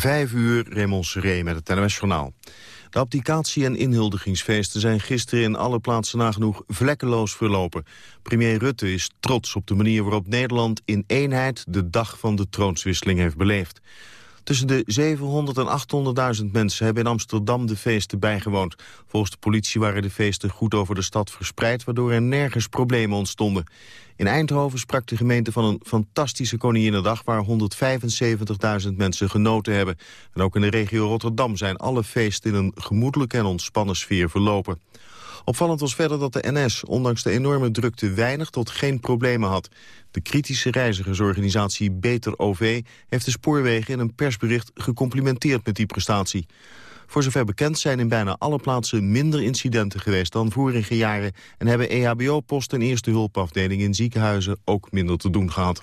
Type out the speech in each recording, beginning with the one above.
Vijf uur, Raymond met het NOS Journaal. De abdicatie- en inhuldigingsfeesten zijn gisteren in alle plaatsen nagenoeg vlekkeloos verlopen. Premier Rutte is trots op de manier waarop Nederland in eenheid de dag van de troonswisseling heeft beleefd. Tussen de 700 en 800.000 mensen hebben in Amsterdam de feesten bijgewoond. Volgens de politie waren de feesten goed over de stad verspreid... waardoor er nergens problemen ontstonden. In Eindhoven sprak de gemeente van een fantastische Koninginnedag... waar 175.000 mensen genoten hebben. En ook in de regio Rotterdam zijn alle feesten in een gemoedelijke en ontspannen sfeer verlopen. Opvallend was verder dat de NS, ondanks de enorme drukte, weinig tot geen problemen had. De kritische reizigersorganisatie Beter OV heeft de spoorwegen in een persbericht gecomplimenteerd met die prestatie. Voor zover bekend zijn in bijna alle plaatsen minder incidenten geweest dan vorige jaren... en hebben EHBO-post en eerste hulpafdelingen in ziekenhuizen ook minder te doen gehad.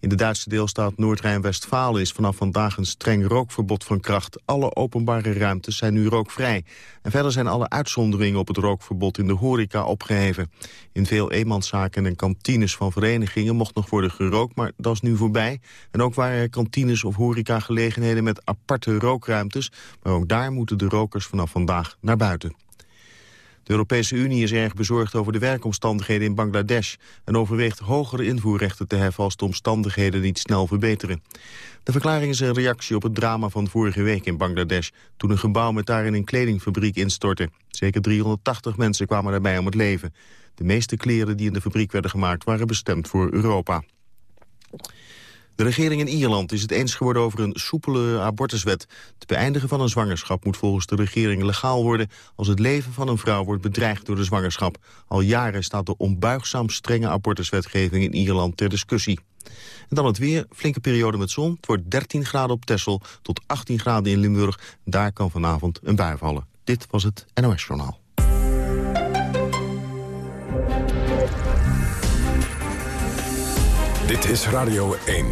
In de Duitse deelstaat Noord-Rijn-Westfalen is vanaf vandaag een streng rookverbod van kracht. Alle openbare ruimtes zijn nu rookvrij. En verder zijn alle uitzonderingen op het rookverbod in de horeca opgeheven. In veel eenmanszaken en kantines van verenigingen mocht nog worden gerookt, maar dat is nu voorbij. En ook waren er kantines of horecagelegenheden met aparte rookruimtes. Maar ook daar moeten de rokers vanaf vandaag naar buiten. De Europese Unie is erg bezorgd over de werkomstandigheden in Bangladesh... en overweegt hogere invoerrechten te heffen als de omstandigheden niet snel verbeteren. De verklaring is een reactie op het drama van vorige week in Bangladesh... toen een gebouw met daarin een kledingfabriek instortte. Zeker 380 mensen kwamen daarbij om het leven. De meeste kleren die in de fabriek werden gemaakt waren bestemd voor Europa. De regering in Ierland is het eens geworden over een soepele abortuswet. Het beëindigen van een zwangerschap moet volgens de regering legaal worden... als het leven van een vrouw wordt bedreigd door de zwangerschap. Al jaren staat de onbuigzaam strenge abortuswetgeving in Ierland ter discussie. En dan het weer, flinke periode met zon. Het wordt 13 graden op Texel tot 18 graden in Limburg. Daar kan vanavond een bui vallen. Dit was het NOS Journaal. Dit is Radio 1.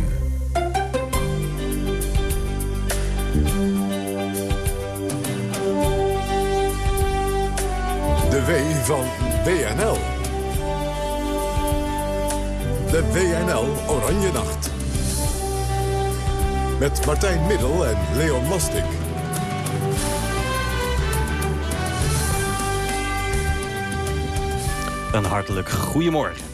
De W van WNL. De WNL Oranje Nacht. Met Martijn Middel en Leon Mastik. Een hartelijk goedemorgen.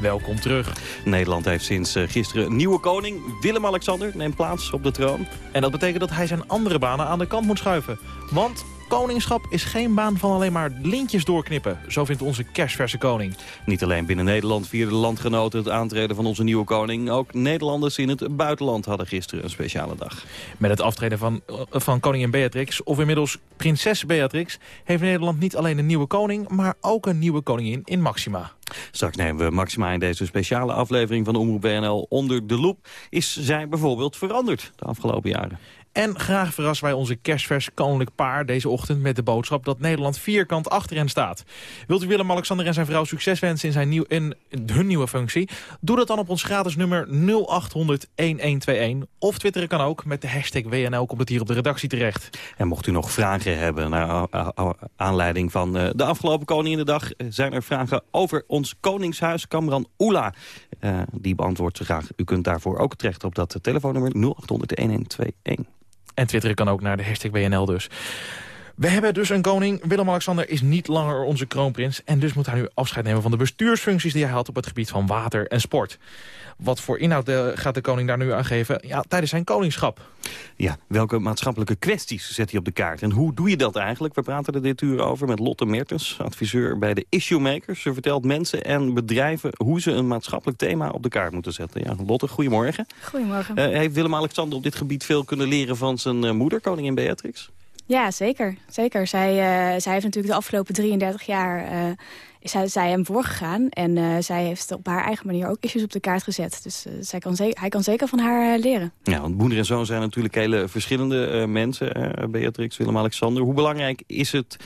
Welkom terug. Nederland heeft sinds eh, gisteren een nieuwe koning. Willem-Alexander neemt plaats op de troon. En dat betekent dat hij zijn andere banen aan de kant moet schuiven. Want koningschap is geen baan van alleen maar lintjes doorknippen. Zo vindt onze kerstverse koning. Niet alleen binnen Nederland vierden de landgenoten het aantreden van onze nieuwe koning. Ook Nederlanders in het buitenland hadden gisteren een speciale dag. Met het aftreden van, eh, van koningin Beatrix, of inmiddels prinses Beatrix... heeft Nederland niet alleen een nieuwe koning, maar ook een nieuwe koningin in Maxima. Straks nemen we Maxima in deze speciale aflevering van Omroep BNL onder de loep. Is zij bijvoorbeeld veranderd de afgelopen jaren? En graag verrassen wij onze kerstvers koninklijk paar deze ochtend met de boodschap dat Nederland vierkant achter hen staat. Wilt u Willem-Alexander en zijn vrouw succes wensen in, zijn nieuw, in hun nieuwe functie? Doe dat dan op ons gratis nummer 0800-1121. Of twitteren kan ook. Met de hashtag WNL komt het hier op de redactie terecht. En mocht u nog vragen hebben naar aanleiding van eh, de afgelopen Koninginnedag... Eh, zijn er vragen over ons koningshuis, Kamran Oela. Uh, die beantwoordt ze graag. U kunt daarvoor ook terecht op dat telefoonnummer 0800-1121. En twitteren kan ook naar de hashtag WNL dus. We hebben dus een koning. Willem-Alexander is niet langer onze kroonprins. En dus moet hij nu afscheid nemen van de bestuursfuncties die hij had op het gebied van water en sport. Wat voor inhoud de, eh, gaat de koning daar nu aan geven ja, tijdens zijn koningschap? Ja, welke maatschappelijke kwesties zet hij op de kaart? En hoe doe je dat eigenlijk? We praten er dit uur over met Lotte Mertens, adviseur bij de Issue Makers. Ze vertelt mensen en bedrijven hoe ze een maatschappelijk thema op de kaart moeten zetten. Ja, Lotte, goedemorgen. Goedemorgen. Uh, heeft Willem-Alexander op dit gebied veel kunnen leren van zijn uh, moeder, koningin Beatrix? Ja, zeker. zeker. Zij, uh, zij heeft natuurlijk de afgelopen 33 jaar uh, is zij, hem voorgegaan. En uh, zij heeft op haar eigen manier ook issues op de kaart gezet. Dus zij kan hij kan zeker van haar leren. Ja, want moeder en zoon zijn natuurlijk hele verschillende mensen. Beatrix, Willem-Alexander. Hoe belangrijk is het?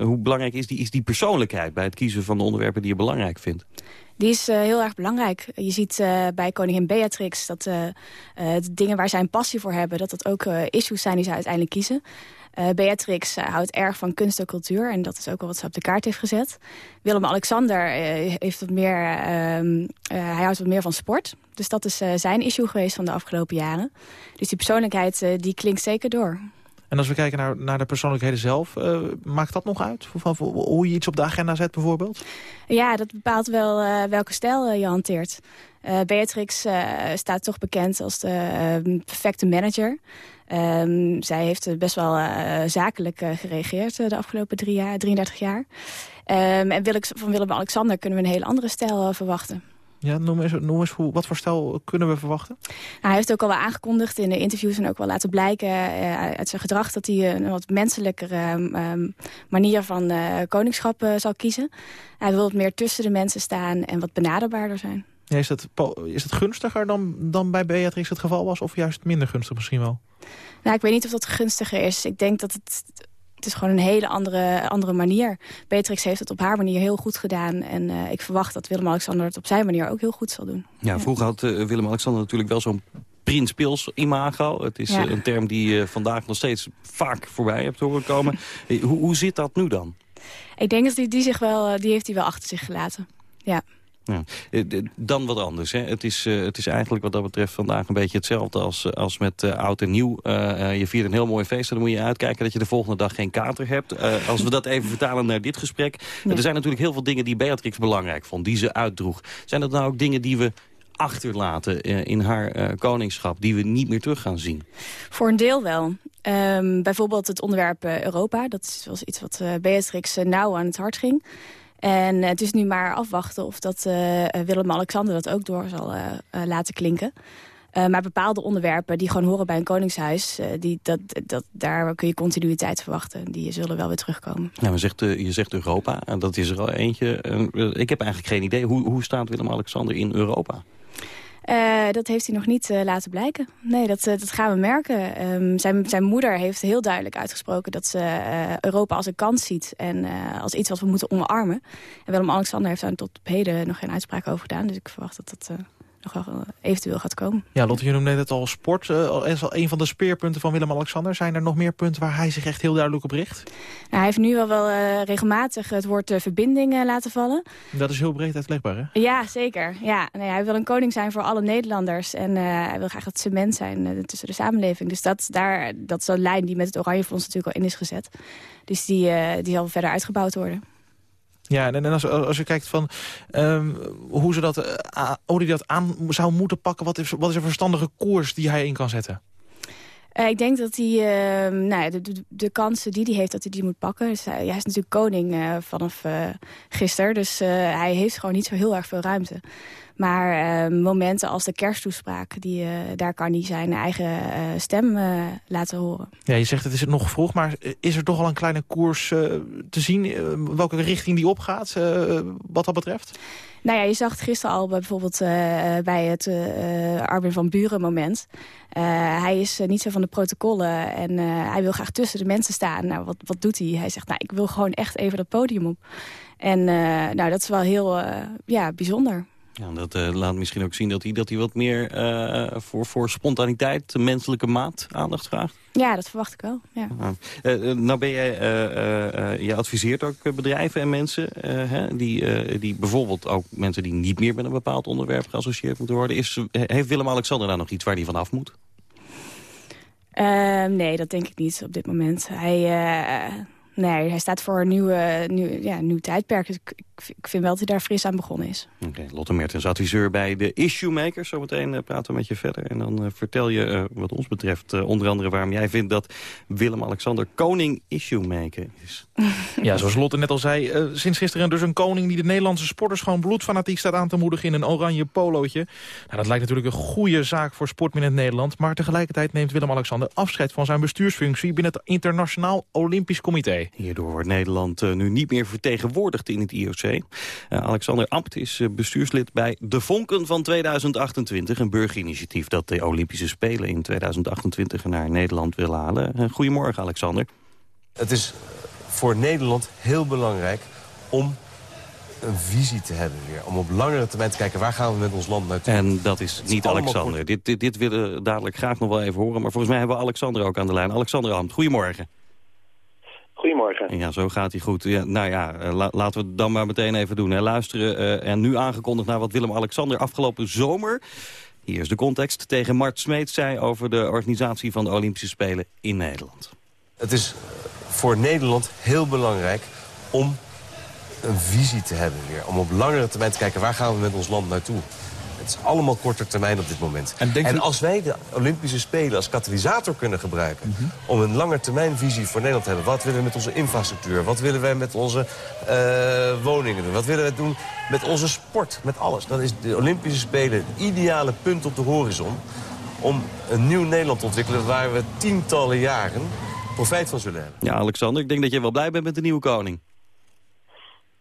hoe belangrijk is die, is die persoonlijkheid bij het kiezen van de onderwerpen die je belangrijk vindt? Die is heel erg belangrijk. Je ziet bij koningin Beatrix dat de dingen waar zij een passie voor hebben... dat dat ook issues zijn die ze uiteindelijk kiezen. Beatrix houdt erg van kunst en cultuur. En dat is ook wel wat ze op de kaart heeft gezet. Willem-Alexander heeft wat meer, ehm, hij houdt wat meer van sport. Dus dat is zijn issue geweest van de afgelopen jaren. Dus die persoonlijkheid die klinkt zeker door. En als we kijken naar, naar de persoonlijkheden zelf, maakt dat nog uit? Hoe je iets op de agenda zet bijvoorbeeld? Ja, dat bepaalt wel welke stijl je hanteert. Beatrix staat toch bekend als de ehm, perfecte manager. Um, zij heeft best wel zakelijk gereageerd de afgelopen drie jaar, 33 jaar. Um, en Willem, van Willem-Alexander kunnen we een hele andere stijl verwachten. Ja, noem eens, noem eens hoe, wat voor stijl kunnen we verwachten? Nou, hij heeft ook al wel aangekondigd in de interviews en ook wel laten blijken uit zijn gedrag... dat hij een wat menselijkere um, manier van koningschap zal kiezen. Hij wil wat meer tussen de mensen staan en wat benaderbaarder zijn. Ja, is, het, is het gunstiger dan, dan bij Beatrix het geval was? Of juist minder gunstig misschien wel? Nou, ik weet niet of dat gunstiger is. Ik denk dat het... Het is gewoon een hele andere, andere manier. Beatrix heeft het op haar manier heel goed gedaan. En uh, ik verwacht dat Willem-Alexander het op zijn manier ook heel goed zal doen. Ja, vroeger had uh, Willem-Alexander natuurlijk wel zo'n Prins Pils imago. Het is ja. uh, een term die je vandaag nog steeds vaak voorbij hebt horen komen. hoe, hoe zit dat nu dan? Ik denk dat die, die, zich wel, die heeft hij wel achter zich gelaten. Ja. Ja. Eh, dan wat anders. Hè. Het, is, uh, het is eigenlijk wat dat betreft vandaag een beetje hetzelfde als, eh, als met uh, oud en nieuw. Uh, je viert een heel mooi feest en dan moet je uitkijken dat je de volgende dag geen kater hebt. als we dat even vertalen naar dit gesprek. Ja. Er zijn natuurlijk heel veel dingen die Beatrix belangrijk vond, die ze uitdroeg. Zijn dat nou ook dingen die we achterlaten in haar koningschap, die we niet meer terug gaan zien? Voor een deel wel. Um, bijvoorbeeld het onderwerp Europa. Dat was iets wat Beatrix nauw aan het hart ging. En het is nu maar afwachten of dat uh, Willem-Alexander dat ook door zal laten klinken. Maar bepaalde onderwerpen die gewoon horen bij een koningshuis... die, dat, dat, daar kun je continuïteit verwachten. Die zullen wel weer terugkomen. Ja, zegt, je zegt Europa, en dat is er al eentje. ik heb eigenlijk geen idee. Hoe, hoe staat Willem-Alexander in Europa? Uh, dat heeft hij nog niet uh, laten blijken. Nee, dat, uh, dat gaan we merken. Um, zijn, zijn moeder heeft heel duidelijk uitgesproken dat ze Europa als een kans ziet. En als iets wat we moeten omarmen. En Willem-Alexander heeft daar tot op heden nog geen uitspraak over gedaan. Dus ik verwacht dat dat nog wel eventueel gaat komen. Ja, Lotte, je noemde het al sport. Uh, is al een van de speerpunten van Willem-Alexander. Zijn er nog meer punten waar hij zich echt heel duidelijk op richt? Nou, hij heeft nu wel, wel uh, regelmatig het woord uh, verbinding laten vallen. Dat is heel breed uitlegbaar, hè? Ja, zeker. Ja, nee, hij wil een koning zijn voor alle Nederlanders. En hij wil graag het cement zijn tussen de samenleving. Dus dat, daar, dat is een lijn die met het Oranje Fonds natuurlijk al in is gezet. Dus die, die zal verder uitgebouwd worden. Ja, en, als, als je kijkt van um, hoe, ze dat, uh, die dat aan zou moeten pakken... Wat is, wat is een verstandige koers die hij in kan zetten? Uh, ik denk dat hij uh, nou, de, de, de, kansen die hij heeft, dat hij die moet pakken. Dus, hij is natuurlijk koning vanaf gisteren. Dus hij heeft gewoon niet zo heel erg veel ruimte. Maar uh, momenten als de kersttoespraak, die, uh, daar kan hij zijn eigen uh, stem laten horen. Ja, je zegt het is het nog vroeg, maar is er toch al een kleine koers te zien... welke richting die opgaat, wat dat betreft? Nou ja, je zag het gisteren al bijvoorbeeld bij het Armin van Buren moment. hij is niet zo van de protocollen en hij wil graag tussen de mensen staan. Nou, wat, wat doet hij? Hij zegt, nou, ik wil gewoon echt even dat podium op. En nou, dat is wel heel ja, bijzonder. Ja, dat uh, laat misschien ook zien dat hij, dat hij wat meer uh, voor, voor spontaniteit, menselijke maat, aandacht vraagt. Ja, dat verwacht ik wel. Ja. Uh, nou ben jij, je adviseert ook bedrijven en mensen, hè, die, die bijvoorbeeld ook mensen die niet meer met een bepaald onderwerp geassocieerd moeten worden. Is, heeft Willem-Alexander daar nog iets waar hij van af moet? Ehm, nee, dat denk ik niet op dit moment. Hij Nee, hij staat voor een nieuwe, nieuw, ja, nieuw tijdperk. Dus ik, ik, vind wel dat hij daar fris aan begonnen is. Oké, Lotte Mertens, adviseur bij de Issue Makers. Zometeen uh, praten we met je verder. En dan uh, vertel je, uh, wat ons betreft, onder andere waarom jij vindt dat Willem-Alexander koning Issue Maker is. Ja, zoals Lotte net al zei, sinds gisteren dus een koning die de Nederlandse sporters gewoon bloedfanatiek staat aan te moedigen in een oranje polootje. Nou, dat lijkt natuurlijk een goede zaak voor sport in Nederland. Maar tegelijkertijd neemt Willem-Alexander afscheid van zijn bestuursfunctie binnen het Internationaal Olympisch Comité. Hierdoor wordt Nederland uh, nu niet meer vertegenwoordigd in het IOC. Uh, eh, Alexander Abt is uh, bestuurslid bij De Vonken van 2028. Een burgerinitiatief dat de Olympische Spelen in 2028 naar Nederland wil halen. goedemorgen Alexander. Het is voor Nederland heel belangrijk om een visie te hebben weer. Om op langere termijn te kijken waar gaan we met ons land naartoe. En dat is niet Alexander. Dit, dit, dit willen we dadelijk graag nog wel even horen. Maar volgens mij hebben we Alexander ook aan de lijn. Alexander Amt, goedemorgen. Goedemorgen. Ja, zo gaat hij goed. Ja, nou ja, eh, laten we het dan maar meteen even doen. Hè. Luisteren uh, en nu aangekondigd naar wat Willem-Alexander afgelopen zomer... hier is de context, tegen Mart Smeet zei over de organisatie van de Olympische Spelen in Nederland. Het is voor Nederland heel belangrijk om een visie te hebben weer. Om op langere termijn te kijken waar gaan we met ons land naartoe. Het is allemaal korte termijn op dit moment. En, en als wij de Olympische Spelen als katalysator kunnen gebruiken... Mhm. om een langetermijnvisie voor Nederland te hebben... wat willen we met onze infrastructuur? Wat willen wij met onze uh, woningen doen? Wat willen we doen met onze sport? Met alles. Dan is de Olympische Spelen het ideale punt op de horizon... om een nieuw Nederland te ontwikkelen... waar we tientallen jaren profijt van zullen hebben. Ja, Alexander, ik denk dat je wel blij bent met de nieuwe koning.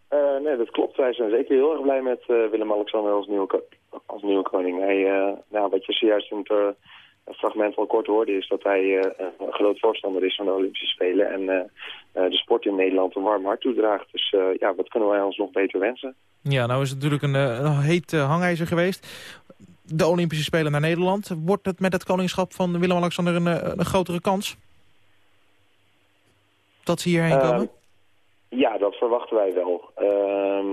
Uh, nee, dat klopt. Wij zijn zeker heel erg blij met uh, Willem-Alexander als nieuwe, als nieuwe koning. Hij, uh, nou, wat je zojuist in het fragment al kort hoorde... is dat hij een groot voorstander is van de Olympische Spelen... en de sport in Nederland een warm hart toedraagt. Dus ja, wat kunnen wij ons nog beter wensen? Ja, nou is het natuurlijk een, een heet hangijzer geweest. De Olympische Spelen naar Nederland. Wordt het met het koningschap van Willem-Alexander een, een grotere kans? Dat ze hierheen komen? Ja, dat verwachten wij wel. Ehm,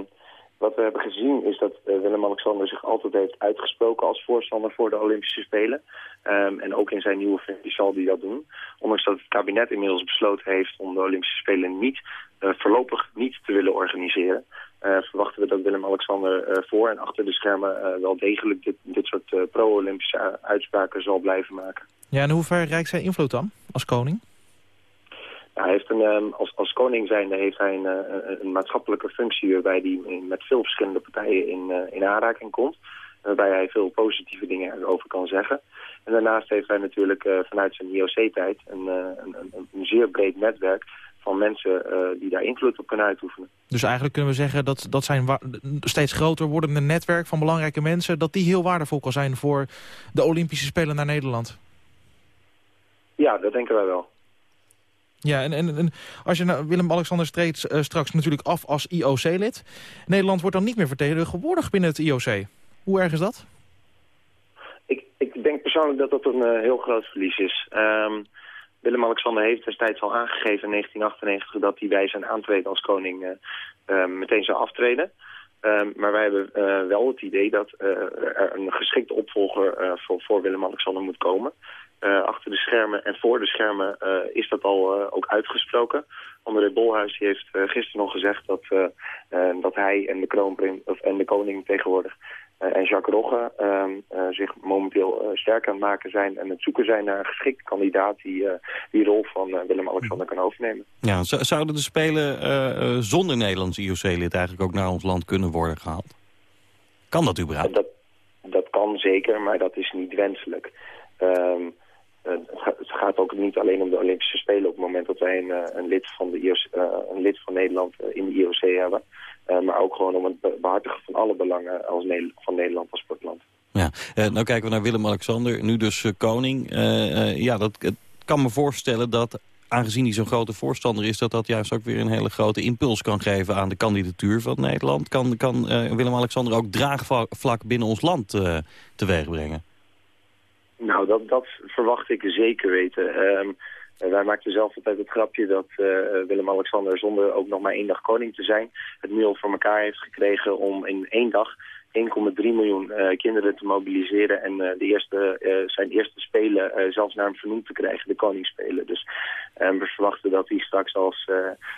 wat we hebben gezien is dat uh, Willem-Alexander zich altijd heeft uitgesproken als voorstander voor de Olympische Spelen. Um, en ook in zijn nieuwe functie zal hij dat doen. Ondanks dat het kabinet inmiddels besloten heeft om de Olympische Spelen niet, uh, voorlopig niet te willen organiseren. Uh, verwachten we dat Willem-Alexander voor en achter de schermen wel degelijk dit, dit soort pro-Olympische uitspraken zal blijven maken. Ja, en hoe ver reikt zijn invloed dan als koning? Hij heeft een, um, als, als koning zijnde heeft hij een, een, een maatschappelijke functie waarbij hij met veel verschillende partijen in, uh, in aanraking komt. Waarbij hij veel positieve dingen erover kan zeggen. En daarnaast heeft hij natuurlijk uh, vanuit zijn IOC-tijd een, een, een, een, zeer breed netwerk van mensen die daar invloed op kunnen uitoefenen. Dus eigenlijk kunnen we zeggen dat, dat zijn steeds groter wordende netwerk van belangrijke mensen... dat die heel waardevol kan zijn voor de Olympische Spelen naar Nederland? Ja, dat denken wij wel. Ja, en, en, als je nou, Willem-Alexander streed uh, straks natuurlijk af als IOC-lid. Nederland wordt dan niet meer vertegenwoordigd binnen het IOC. Hoe erg is dat? Ik, ik denk persoonlijk dat dat een uh, heel groot verlies is. Um, Willem-Alexander heeft destijds al aangegeven in 1998 dat hij bij zijn aantreden als koning uh, meteen zou aftreden. Um, maar wij hebben wel het idee dat er een geschikte opvolger voor, voor Willem-Alexander moet komen. Uh, achter de schermen en voor de schermen uh, is dat al uh, ook uitgesproken. André Bolhuis heeft gisteren nog gezegd dat, dat hij en de, kroonprins, of, en de koning tegenwoordig en Jacques Rogge ehm, zich momenteel sterk aan het maken zijn en het zoeken zijn naar een geschikte kandidaat die die rol van Willem-Alexander kan overnemen. Ja, zouden de Spelen zonder Nederlands IOC-lid eigenlijk ook naar ons land kunnen worden gehaald? Kan dat überhaupt? Dat, dat kan zeker, maar dat is niet wenselijk. Um, uh, het gaat ook niet alleen om de Olympische Spelen op het moment dat wij een, eh, een lid, van de IOC, eh, een lid van Nederland in de IOC hebben. maar ook gewoon om het behartigen van alle belangen als van Nederland als sportland. Ja, nou kijken we naar Willem-Alexander, nu dus koning. ja, dat kan me voorstellen dat aangezien hij zo'n grote voorstander is... dat dat juist ook weer een hele grote impuls kan geven aan de kandidatuur van Nederland. Kan, kan Willem-Alexander ook draagvlak binnen ons land teweeg brengen? Nou, dat, dat verwacht ik zeker weten. Um, wij maakten zelf altijd het grapje dat uh, Willem-Alexander zonder ook nog maar één dag koning te zijn... het nu voor elkaar heeft gekregen om in één dag 1,3 miljoen uh, kinderen te mobiliseren en uh, de eerste, zijn eerste spelen zelfs naar hem vernoemd te krijgen, de koningsspelen. Dus we verwachten dat hij straks als,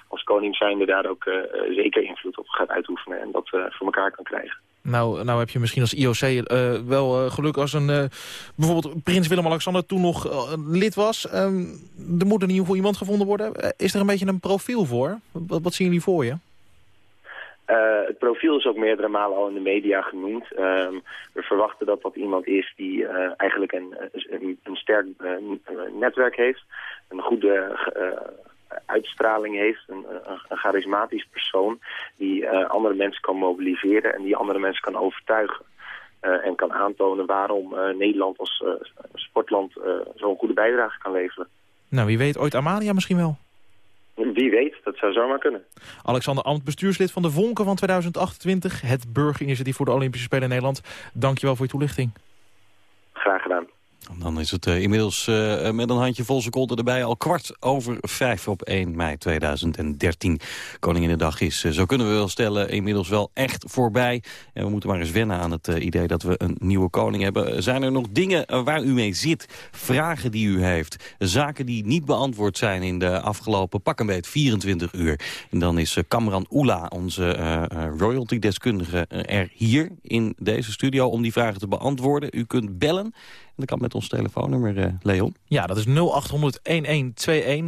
als koning zijnde daar ook zeker invloed op gaat uitoefenen en dat voor elkaar kan krijgen. Nou, nou heb je misschien als IOC uh, wel uh, geluk als een... Uh, bijvoorbeeld prins Willem-Alexander toen nog lid was. Ehm, er moet in ieder geval iemand gevonden worden. is er een beetje een profiel voor? Wat, wat zien jullie voor je? het profiel is ook meerdere malen al in de media genoemd. Ehm, we verwachten dat dat iemand is die eigenlijk een, een, een sterk netwerk heeft. Een goede uitstraling heeft, een, een, charismatisch persoon die uh, andere mensen kan mobiliseren en die andere mensen kan overtuigen. Uh, en kan aantonen waarom uh, Nederland als sportland zo'n goede bijdrage kan leveren. Nou, wie weet ooit Amalia misschien wel? Wie weet, dat zou zomaar kunnen. Alexander Amt, bestuurslid van de Vonken van 2028. Het burgerinitiatief voor de Olympische Spelen in Nederland. Dankjewel voor je toelichting. Graag gedaan. Dan is het uh, inmiddels uh, met een handje vol seconden erbij al kwart over vijf op 1 mei 2013. Koninginnedag is, zo kunnen we wel stellen, inmiddels wel echt voorbij. En we moeten maar eens wennen aan het idee dat we een nieuwe koning hebben. Zijn er nog dingen waar u mee zit? Vragen die u heeft? Zaken die niet beantwoord zijn in de afgelopen pak een beet 24 uur? En dan is Kamran Oela, onze royalty-deskundige, er hier in deze studio om die vragen te beantwoorden. U kunt bellen. Dat kan met ons telefoonnummer, uh, Leon. Ja, dat is 0800-1121.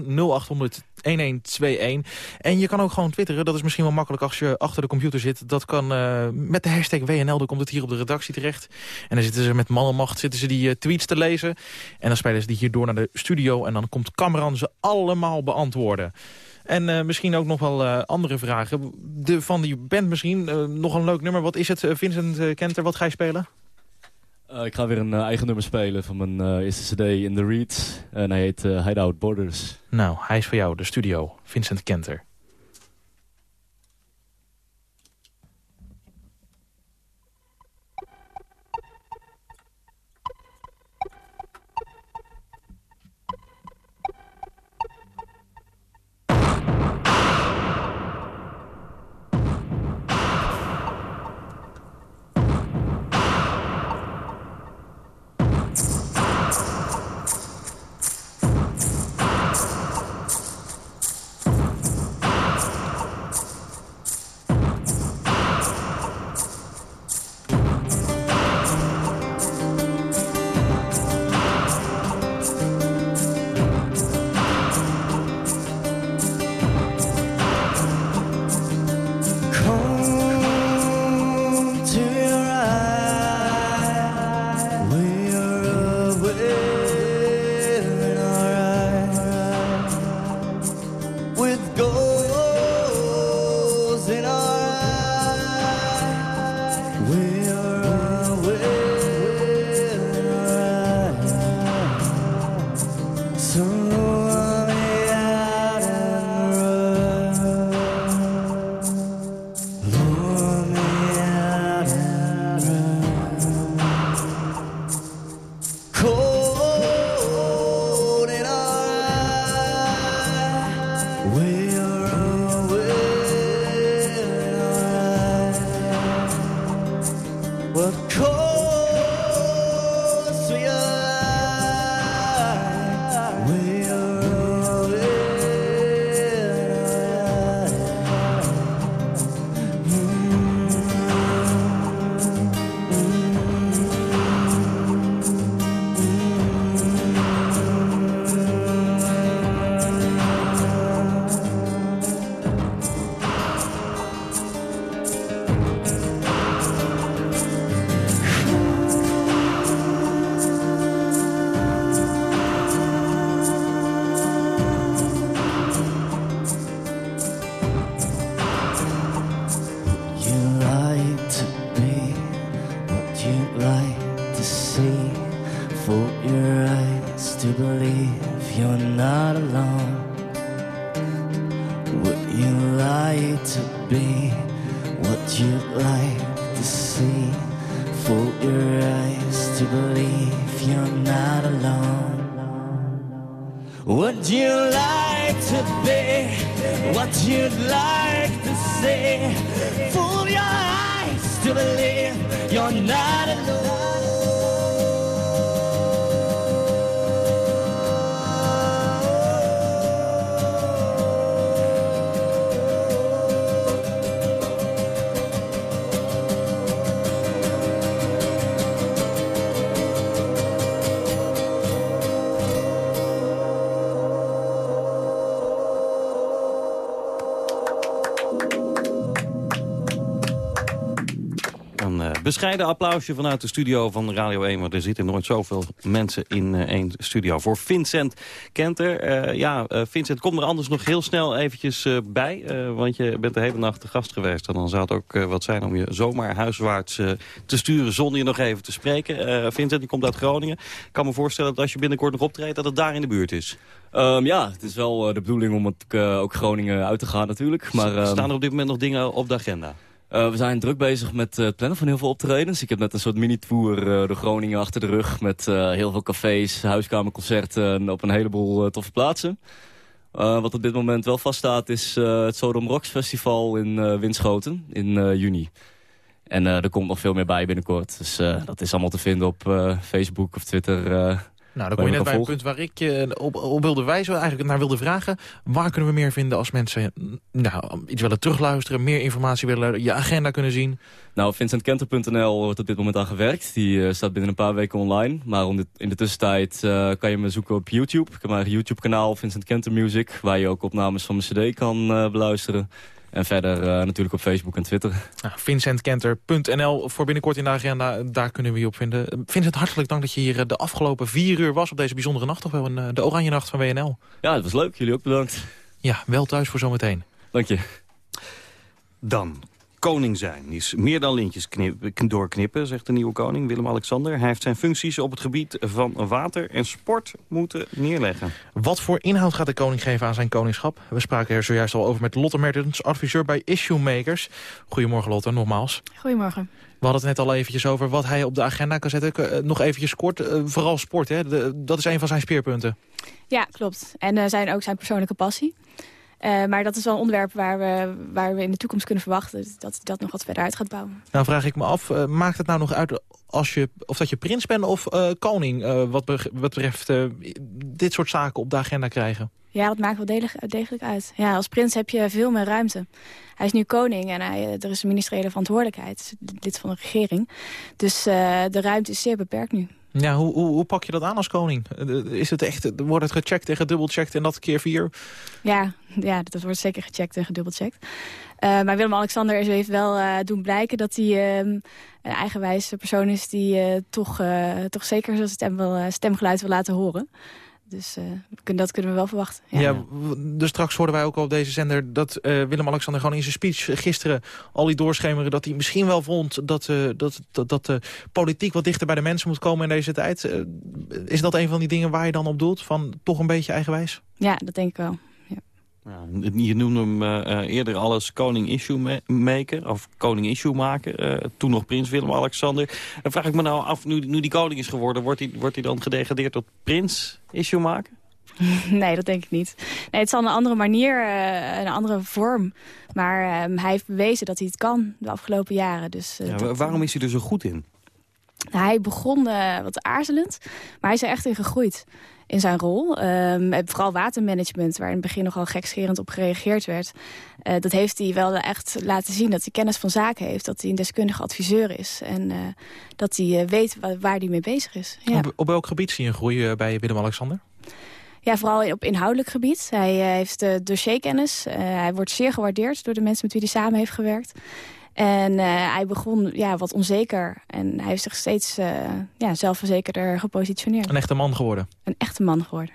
0800-1121. En je kan ook gewoon twitteren. Dat is misschien wel makkelijk als je achter de computer zit. Dat kan uh, met de hashtag WNL. Dan komt het hier op de redactie terecht. En dan zitten ze met man en macht zitten ze die uh, tweets te lezen. En dan spelen ze die hier door naar de studio. En dan komt Cameron ze allemaal beantwoorden. En misschien ook nog wel andere vragen. De, van die band misschien. Nog een leuk nummer. Wat is het, Vincent Kenter? Wat ga je spelen? Uh, ik ga weer een uh, eigen nummer spelen van mijn uh, eerste cd In The Reeds. En hij heet Hideout Borders. Nou, hij is voor jou, de studio. Vincent Kenter. Bescheiden applausje vanuit de studio van Radio 1... want er zitten nooit zoveel mensen in uh, één studio. Voor Vincent Kenter. Uh, ja, uh, Vincent, kom er anders nog heel snel eventjes bij. want je bent de hele nacht te gast geweest. En dan zou het ook wat zijn om je zomaar huiswaarts te sturen... zonder je nog even te spreken. Vincent, die komt uit Groningen. Ik kan me voorstellen dat als je binnenkort nog optreedt... dat het daar in de buurt is. Um, ja, het is wel de bedoeling om het, ook Groningen uit te gaan natuurlijk. Maar, um... Staan er op dit moment nog dingen op de agenda? Uh, we zijn druk bezig met het plannen van heel veel optredens. Ik heb net een soort mini-tour uh, de Groningen achter de rug... met heel veel cafés, huiskamerconcerten op een heleboel toffe plaatsen. wat op dit moment wel vaststaat is het Sodom Rocks Festival in Winschoten in juni. En er komt nog veel meer bij binnenkort. Dus dat is allemaal te vinden op Facebook of Twitter... Nou, dan kom je net bij een punt waar ik je op, op wilde wijzen, eigenlijk naar wilde vragen. Waar kunnen we meer vinden als mensen nou, iets willen terugluisteren, meer informatie willen, je agenda kunnen zien? Nou, vincentkenter.nl wordt op dit moment aan gewerkt. Die uh, staat binnen een paar weken online. Maar in de tussentijd uh, kan je me zoeken op YouTube. Ik heb mijn YouTube-kanaal Vincent Kenter Music, waar je ook opnames van mijn cd kan beluisteren. En verder uh, natuurlijk op Facebook en Twitter. Nou, VincentKenter.nl voor binnenkort in de agenda. Daar kunnen we je op vinden. Vincent, hartelijk dank dat je hier eh, de afgelopen vier uur was... op deze bijzondere nacht. Toch wel een, eh, de Oranje Nacht van WNL. Ja, het was leuk. Jullie ook bedankt. Ja, wel thuis voor zometeen. Dank je. Dan koning zijn is meer dan lintjes doorknippen, zegt de nieuwe koning Willem-Alexander. Hij heeft zijn functies op het gebied van water en sport moeten neerleggen. Wat voor inhoud gaat de koning geven aan zijn koningschap? We spraken er zojuist al over met Lotte Mertens, adviseur bij Issue Makers. Goedemorgen Lotte, nogmaals. Goedemorgen. We hadden het net al eventjes over wat hij op de agenda kan zetten. Eh, nog eventjes kort, eh, vooral sport, hè? dat is een van zijn speerpunten. Ja, klopt. En uh, zijn ook zijn persoonlijke passie. Uh, maar dat is wel een onderwerp waar we, waar we in de toekomst kunnen verwachten... dat dat nog wat verder uit gaat bouwen. Nou vraag ik me af, uh, maakt het nou nog uit als je, of dat je prins bent of uh, koning... wat, be wat betreft dit soort zaken op de agenda krijgen? Ja, dat maakt wel degelijk, degelijk uit. Ja, als prins heb je veel meer ruimte. Hij is nu koning en hij, er is een ministeriële verantwoordelijkheid. Lid van de regering. Dus de ruimte is zeer beperkt nu. Ja, hoe, hoe, pak je dat aan als koning? Is het echt, wordt het gecheckt en gedubbelcheckt en dat keer vier? Ja, ja dat wordt zeker gecheckt en gedubbelcheckt. Uh, maar Willem-Alexander heeft wel doen blijken dat hij uh, een eigenwijze persoon is... die eh, toch, toch zeker zijn stem wil, stemgeluid wil laten horen. Dus uh, dat kunnen we wel verwachten. Ja. ja, dus straks hoorden wij ook al op deze zender... dat uh, Willem-Alexander gewoon in zijn speech gisteren al die doorschemeren... dat hij misschien wel vond dat, uh, dat, dat, dat de politiek wat dichter bij de mensen moet komen in deze tijd. is dat een van die dingen waar je dan op doelt? Van toch een beetje eigenwijs? Ja, dat denk ik wel. Ja, je noemde hem uh, eerder alles koning issue maker, of koning issue maken. Uh, toen nog prins Willem-Alexander. Dan vraag ik me nou af, nu, nu die koning is geworden... wordt hij, wordt hij dan gedegradeerd tot prins issue maken? Nee, dat denk ik niet. Nee, het is al een andere manier, uh, een andere vorm. Maar ehm, hij heeft bewezen dat hij het kan de afgelopen jaren. Dus, ja, waarom is hij er zo goed in? Hij begon wat aarzelend, maar hij is er echt in gegroeid in zijn rol. Um, vooral watermanagement, waar in het begin nogal gekscherend op gereageerd werd. Uh, dat heeft hij wel echt laten zien dat hij kennis van zaken heeft. Dat hij een deskundige adviseur is. En uh, dat hij weet waar, waar, hij mee bezig is. Ja. Op, op welk gebied zie je een groei bij Willem-Alexander? Ja, vooral op inhoudelijk gebied. Hij heeft de dossierkennis. hij wordt zeer gewaardeerd door de mensen met wie hij samen heeft gewerkt. En uh, hij begon ja, wat onzeker. En hij heeft zich steeds uh, ja, zelfverzekerder gepositioneerd. Een echte man geworden. Een echte man geworden.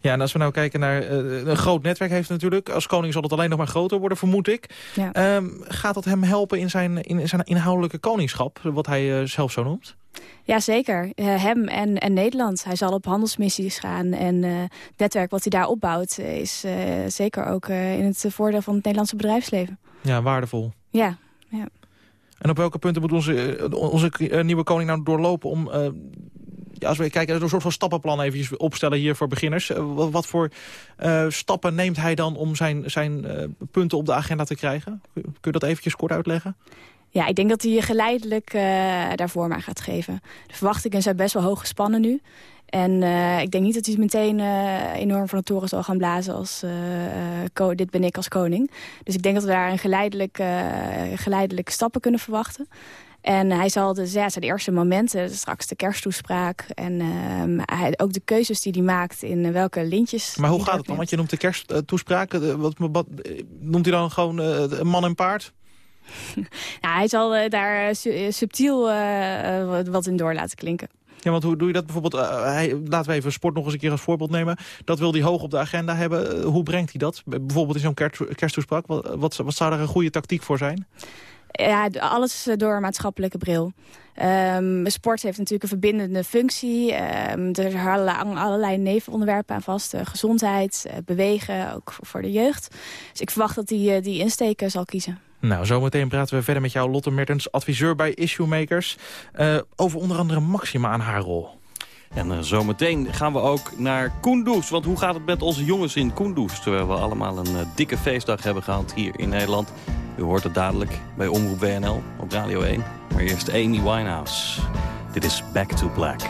Ja, en als we nou kijken naar... Uh, een groot netwerk heeft natuurlijk. Als koning zal het alleen nog maar groter worden, vermoed ik. Ja. Um, gaat dat hem helpen in zijn, in zijn inhoudelijke koningschap? Wat hij zelf zo noemt? Ja, zeker. hem en, en Nederland. Hij zal op handelsmissies gaan. En het netwerk wat hij daar opbouwt... is zeker ook in het voordeel van het Nederlandse bedrijfsleven. Ja, waardevol. Ja, ja. En op welke punten moet onze, eh, onze eh, nieuwe koning nou doorlopen om... Uh, ja, als we kijken, een soort van stappenplan eventjes opstellen hier voor beginners. Uh, wat voor uh, stappen neemt hij dan om zijn, zijn punten op de agenda te krijgen? Kun je dat eventjes kort uitleggen? Ja, ik denk dat hij je geleidelijk daarvoor maar gaat geven. De verwachtingen zijn best wel hoog gespannen nu. En uh, ik denk niet dat hij meteen uh, enorm van de toren zal gaan blazen als uh, dit ben ik als koning. Dus ik denk dat we daar een geleidelijk, geleidelijke stappen kunnen verwachten. En hij zal dus, ja, zijn eerste momenten, straks de kersttoespraak... en ehm, hij, ook de keuzes die hij maakt in welke lintjes... Maar hoe gaat het dan? Want je noemt de kersttoespraak. Wat, wat, noemt hij dan gewoon man en paard? nou, hij zal daar subtiel wat in door laten klinken. Ja, want hoe doe je dat bijvoorbeeld? hij, laten we even sport nog eens een keer als voorbeeld nemen. Dat wil hij hoog op de agenda hebben. hoe brengt hij dat? Bijvoorbeeld in zo'n kersttoespraak. Wat, wat, zou daar een goede tactiek voor zijn? Ja, alles door maatschappelijke bril. Um, sport heeft natuurlijk een verbindende functie. Um, er zijn allerlei, nevenonderwerpen aan vast. Gezondheid, bewegen, ook voor de jeugd. Dus ik verwacht dat hij die, die insteken zal kiezen. Nou, zometeen praten we verder met jou, Lotte Mertens, adviseur bij Issue Makers. over onder andere Maxima aan haar rol. En uh, zometeen gaan we ook naar Kunduz. Want hoe gaat het met onze jongens in Kunduz? Terwijl we allemaal een uh, dikke feestdag hebben gehad hier in Nederland. U hoort het dadelijk bij Omroep WNL op Radio 1. Maar eerst Amy Winehouse. Dit is Back to Black.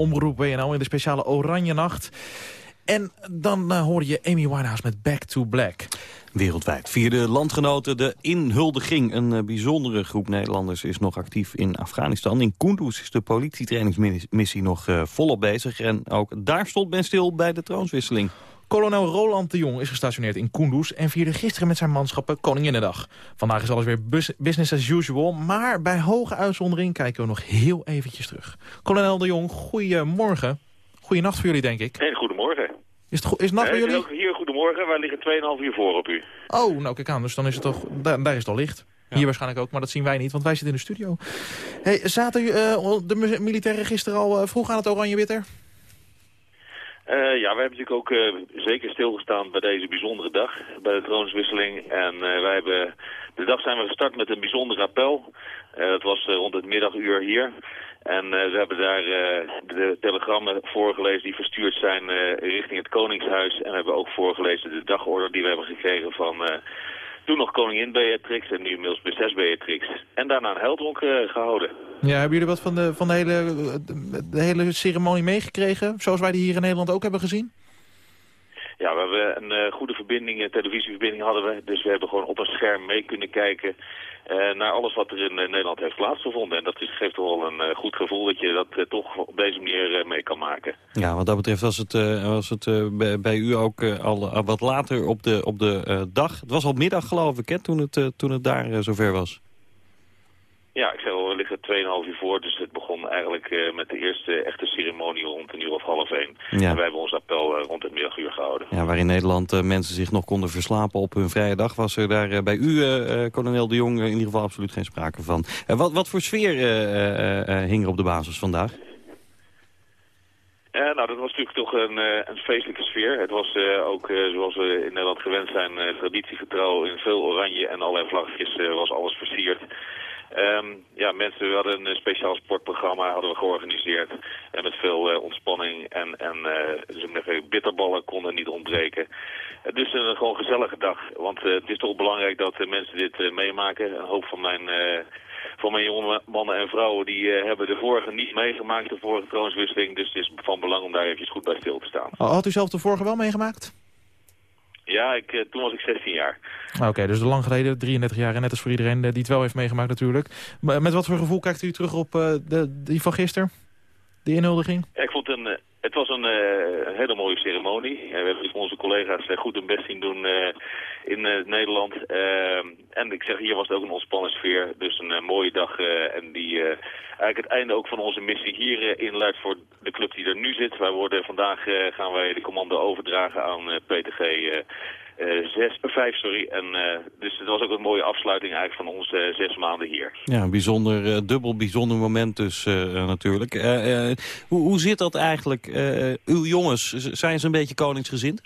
Omroep WNL in de speciale Oranje Nacht. En dan uh, hoorde je Amy Winehouse met Back to Black. Wereldwijd vierde landgenoten de inhuldiging. Een uh, bijzondere groep Nederlanders is nog actief in Afghanistan. In Kunduz is de politietrainingsmissie nog uh, volop bezig. En ook daar stond men stil bij de troonswisseling. Kolonel Roland de Jong is gestationeerd in Kunduz... en vierde gisteren met zijn manschappen Koninginnedag. Vandaag is alles weer business as usual... maar bij hoge uitzondering kijken we nog heel eventjes terug. Kolonel de Jong, goedemorgen. Goedenacht voor jullie, denk ik. Hey, goedemorgen. Is het, is het nacht bij jullie? Ook hier goedemorgen, wij liggen 2,5 uur voor op u. Oh, nou kijk aan, dus dan is het toch, daar, daar is het al licht. Hier waarschijnlijk ook, maar dat zien wij niet, want wij zitten in de studio. Hey, zaten uh, de militairen gisteren al uh, vroeg aan het oranje-witter? Uh, ja, wij hebben natuurlijk ook zeker stilgestaan bij deze bijzondere dag, bij de troonswisseling. En wij hebben, de dag zijn we gestart met een bijzonder appel. dat was rond het middaguur hier. En ze hebben daar de telegrammen voorgelezen die verstuurd zijn richting het Koningshuis. En hebben ook voorgelezen de dagorder die we hebben gekregen van toen nog koningin Beatrix en nu inmiddels prinses Beatrix. En daarna een heldronk gehouden. Ja, hebben jullie wat van de, van de, hele, de hele ceremonie meegekregen? Zoals wij die hier in Nederland ook hebben gezien? Ja, we hebben een goede verbinding, een televisieverbinding hadden we. Dus we hebben gewoon op een scherm mee kunnen kijken uh, naar alles wat er in uh, Nederland heeft plaatsgevonden. En dat is, geeft toch wel een goed gevoel dat je dat toch op deze manier mee kan maken. Ja, wat dat betreft was het, was het bij, bij, u ook al wat later op de, op de dag. Het was al middag geloof ik, hè, toen, het, toen het daar zover was. Ja, ik zeg al, we liggen 2,5 uur voor, dus het begon eigenlijk uh, met de eerste echte ceremonie rond een uur of half één. Ja. En wij hebben ons appel uh, rond het middaguur gehouden. Ja, waar in Nederland uh, mensen zich nog konden verslapen op hun vrije dag, was er daar bij u, kolonel de Jong, in ieder geval absoluut geen sprake van. wat, wat voor sfeer hing er op de basis vandaag? Ja, nou, dat was natuurlijk toch een, een feestelijke sfeer. Het was ook, zoals we in Nederland gewend zijn, traditiegetrouw in veel oranje en allerlei vlaggetjes was alles versierd. Um, ja, mensen, we hadden een speciaal sportprogramma hadden we georganiseerd. En met veel uh, ontspanning en, en uh, bitterballen konden niet ontbreken. Dus een gewoon gezellige dag. Want het is toch belangrijk dat mensen dit meemaken. Een hoop van mijn, van mijn jonge mannen en vrouwen die hebben de vorige niet meegemaakt, de vorige troonswisseling. Dus het is van belang om daar even goed bij stil te staan. Had u zelf de vorige wel meegemaakt? Ja, ik, uh, toen was ik 16 jaar. Oké, okay, dus lang geleden, 33 jaar. En net als voor iedereen die het wel heeft meegemaakt natuurlijk. Maar met wat voor gevoel kijkt u terug op uh, de, die van gisteren? Die inhuldiging? Ja, ik vond een, uh, het was een, een, hele mooie ceremonie. we hebben onze collega's goed hun best zien doen in Nederland. En ik zeg, hier was het ook een ontspannen sfeer. Dus een mooie dag. en die eigenlijk het einde ook van onze missie hier inluidt voor de club die er nu zit. Wij worden vandaag gaan wij de commando overdragen aan PTG uh, zes, vijf, sorry. En, uh, dus het was ook een mooie afsluiting eigenlijk van onze uh, zes maanden hier. Ja, een bijzonder, dubbel bijzonder moment dus natuurlijk. hoe, hoe zit dat eigenlijk? uw jongens, zijn ze een beetje koningsgezind?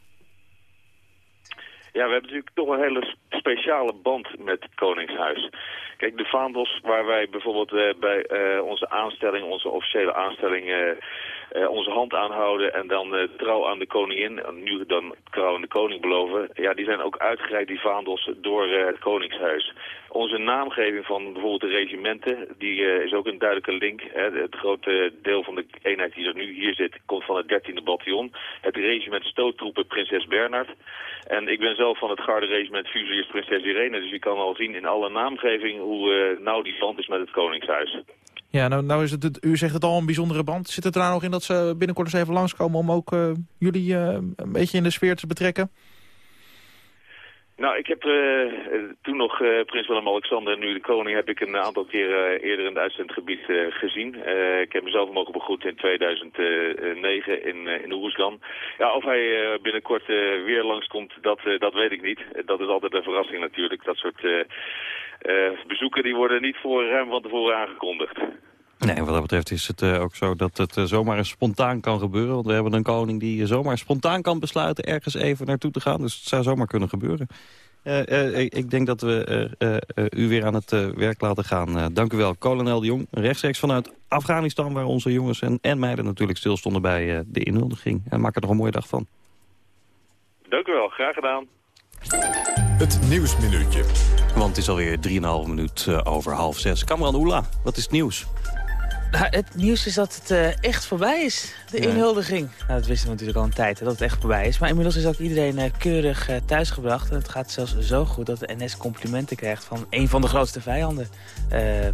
Ja, we hebben natuurlijk toch een hele speciale band met het Koningshuis. Kijk, de vaandels waar wij bijvoorbeeld bij onze aanstelling, onze officiële aanstelling uh, onze hand aanhouden en dan uh, trouw aan de koningin, nu dan trouw aan de koning beloven, ja, die zijn ook uitgereikt, die vaandels, door uh, het koningshuis. Onze naamgeving van bijvoorbeeld de regimenten, die is ook een duidelijke link. Hè. Het grote deel van de eenheid die er nu hier zit, komt van het 13e bataljon. Het regiment stoottroepen Prinses Bernhard. En ik ben zelf van het garde regiment Fusiliers Prinses Irene, dus je kan al zien in alle naamgeving hoe nauw die band is met het koningshuis. Ja, nou, nou is het, u zegt het al een bijzondere band. Zit het er nou nog in dat ze binnenkort eens even langskomen... om ook uh, jullie uh, een beetje in de sfeer te betrekken? Nou, ik heb uh, toen nog prins Willem-Alexander en nu de koning... heb ik een aantal keren eerder in het uitzendgebied gezien. ik heb mezelf mogen begroeten in 2009 in, in Oeruzgan. Ja, of hij binnenkort weer langskomt, dat, dat weet ik niet. Dat is altijd een verrassing natuurlijk. Dat soort bezoeken die worden niet voor ruim van tevoren aangekondigd. Nee, wat dat betreft is het uh, ook zo dat het uh, zomaar eens spontaan kan gebeuren. Want we hebben een koning die uh, zomaar spontaan kan besluiten ergens even naartoe te gaan. Dus het zou zomaar kunnen gebeuren. ik denk dat we u weer aan het werk laten gaan. dank u wel, kolonel de Jong. Rechtstreeks vanuit Afghanistan, waar onze jongens en, en meiden natuurlijk stilstonden bij de inhuldiging. En maak er nog een mooie dag van. Dank u wel, graag gedaan. Het Nieuwsminuutje. Want het is alweer 3,5 minuut over half zes. Kamran Oela, wat is het nieuws? Nou, het nieuws is dat het uh, echt voorbij is, de ja. inhuldiging. Nou, dat wisten we natuurlijk al een tijd, hè, dat het echt voorbij is. Maar inmiddels is ook iedereen uh, keurig uh, thuisgebracht. En het gaat zelfs zo goed dat de NS complimenten krijgt van een van de grootste vijanden.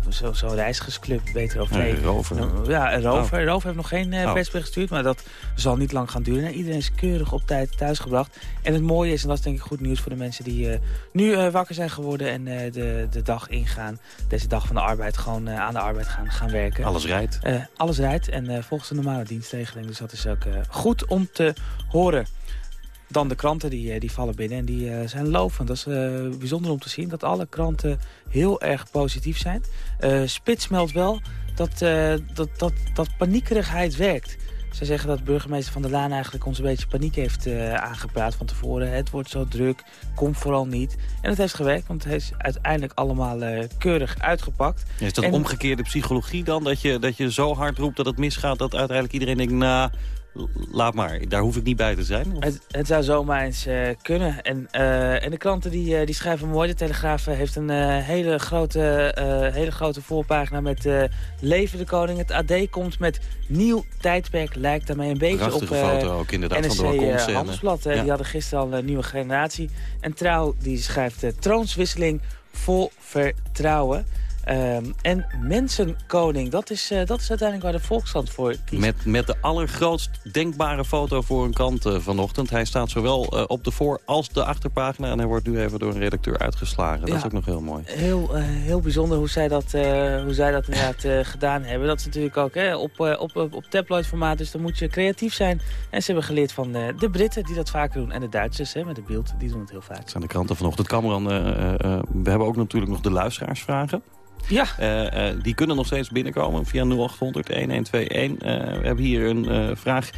Zo'n zo reizigersclub, beter of nee. Rover. Ja, Rover. Oh. Rover heeft nog geen uh, persbericht gestuurd, maar dat zal niet lang gaan duren. iedereen is keurig op tijd thuisgebracht. En het mooie is, en dat is denk ik goed nieuws voor de mensen die nu wakker zijn geworden... en de, de dag ingaan, deze dag van de arbeid, gewoon aan de arbeid gaan, gaan werken. Alles Uh, alles rijdt en uh, volgens de normale dienstregeling. Dus dat is ook uh, goed om te horen. Dan de kranten, die, die vallen binnen en die zijn lovend. Dat is bijzonder om te zien dat alle kranten heel erg positief zijn. Spits meldt wel dat, dat, dat, dat paniekerigheid werkt. Zij zeggen dat burgemeester Van der Laan eigenlijk ons een beetje paniek heeft uh, aangepraat van tevoren. Het wordt zo druk, kom vooral niet. En het heeft gewerkt, want het is uiteindelijk allemaal uh, keurig uitgepakt. is dat omgekeerde psychologie dan? Dat je, dat je zo hard roept dat het misgaat dat uiteindelijk iedereen denkt... nou, laat maar, daar hoef ik niet bij te zijn. Het, het, zou zomaar eens uh, kunnen. En, uh, en de kranten die, uh, die schrijven mooi. De Telegraaf heeft een hele, grote, hele grote voorpagina met Leven de Koning. Het AD komt met nieuw tijdperk, lijkt daarmee een beetje Prachtige op... foto ook inderdaad NSC, van de. Handelsblad, ja. die hadden gisteren al een nieuwe generatie. En Trouw die schrijft troonswisseling vol vertrouwen. Um, en Mensenkoning, dat is, uh, dat is uiteindelijk waar de Volkskrant voor kiest. Met, met de allergrootst denkbare foto voor een kant uh, vanochtend. Hij staat zowel uh, op de voor- als de achterpagina. En hij wordt nu even door een redacteur uitgeslagen. Dat is ook nog heel mooi. Heel, heel bijzonder hoe zij dat, hoe zij dat inderdaad gedaan hebben. Dat is natuurlijk ook hè, op, op, op, op tabloid formaat. Dus dan moet je creatief zijn. En ze hebben geleerd van de Britten die dat vaker doen. En de Duitsers hè, met de beeld, die doen het heel vaak. Het zijn de kranten vanochtend. Cameron, we hebben ook natuurlijk nog de luisteraarsvragen. Ja. Uh, uh, die kunnen nog steeds binnenkomen via 0800 1121. Uh, we hebben hier een vraag.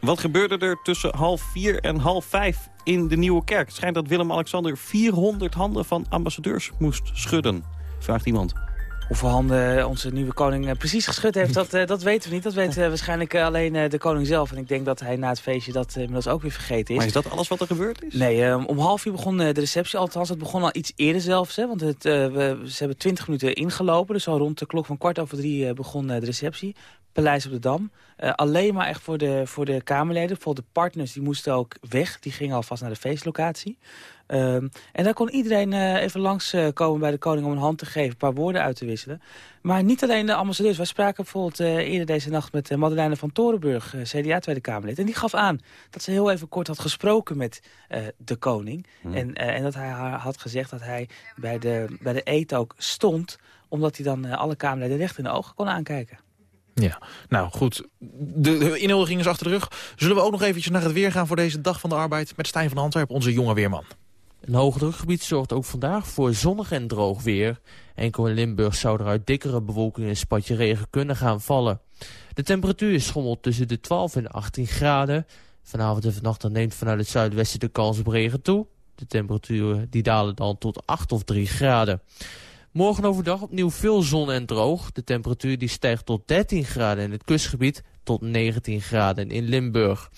wat gebeurde er tussen half vier en half vijf in de Nieuwe Kerk? Het schijnt dat Willem-Alexander 400 handen van ambassadeurs moest schudden. Vraagt iemand. Hoeveel handen onze nieuwe koning eh, precies geschud heeft, dat, eh, dat weten we niet. Dat weet uh, waarschijnlijk alleen de koning zelf. En ik denk dat hij na het feestje dat inmiddels ook weer vergeten is. Maar is dat alles wat er gebeurd is? Nee, om half uur begon de receptie. Althans, het begon al iets eerder zelfs. Hè, want het, we, ze hebben twintig minuten ingelopen. Dus al rond de klok van kwart over drie begon de receptie. Paleis op de Dam. Uh, alleen maar echt voor de, voor de Kamerleden. Voor de partners, die moesten ook weg. Die gingen alvast naar de feestlocatie. Um, en daar kon iedereen uh, even langskomen komen bij de koning om een hand te geven. Een paar woorden uit te wisselen. Maar niet alleen de ambassadeurs. Wij spraken bijvoorbeeld uh, eerder deze nacht met Madeleine van Torenburg, CDA Tweede Kamerlid. En die gaf aan dat ze heel even kort had gesproken met de koning. Hmm. En, en dat hij haar had gezegd dat hij bij de, bij de eet ook stond. Omdat hij dan alle Kamerleden recht in de ogen kon aankijken. Ja, nou goed. De, de inhuldiging is achter de rug. Zullen we ook nog eventjes naar het weer gaan voor deze dag van de arbeid... met Stijn van Antwerpen, onze jonge weerman. Een hoogdrukgebied zorgt ook vandaag voor zonnig en droog weer. Enkel in Limburg zou er uit dikkere bewolking een spatje regen kunnen gaan vallen. De temperatuur schommelt tussen de 12 en 18 graden. Vanavond en vannacht neemt vanuit het zuidwesten de kans op regen toe. De temperaturen die dalen dan tot 8 of 3 graden. Morgen overdag opnieuw veel zon en droog. De temperatuur die stijgt tot 13 graden in het kustgebied tot 19 graden in Limburg.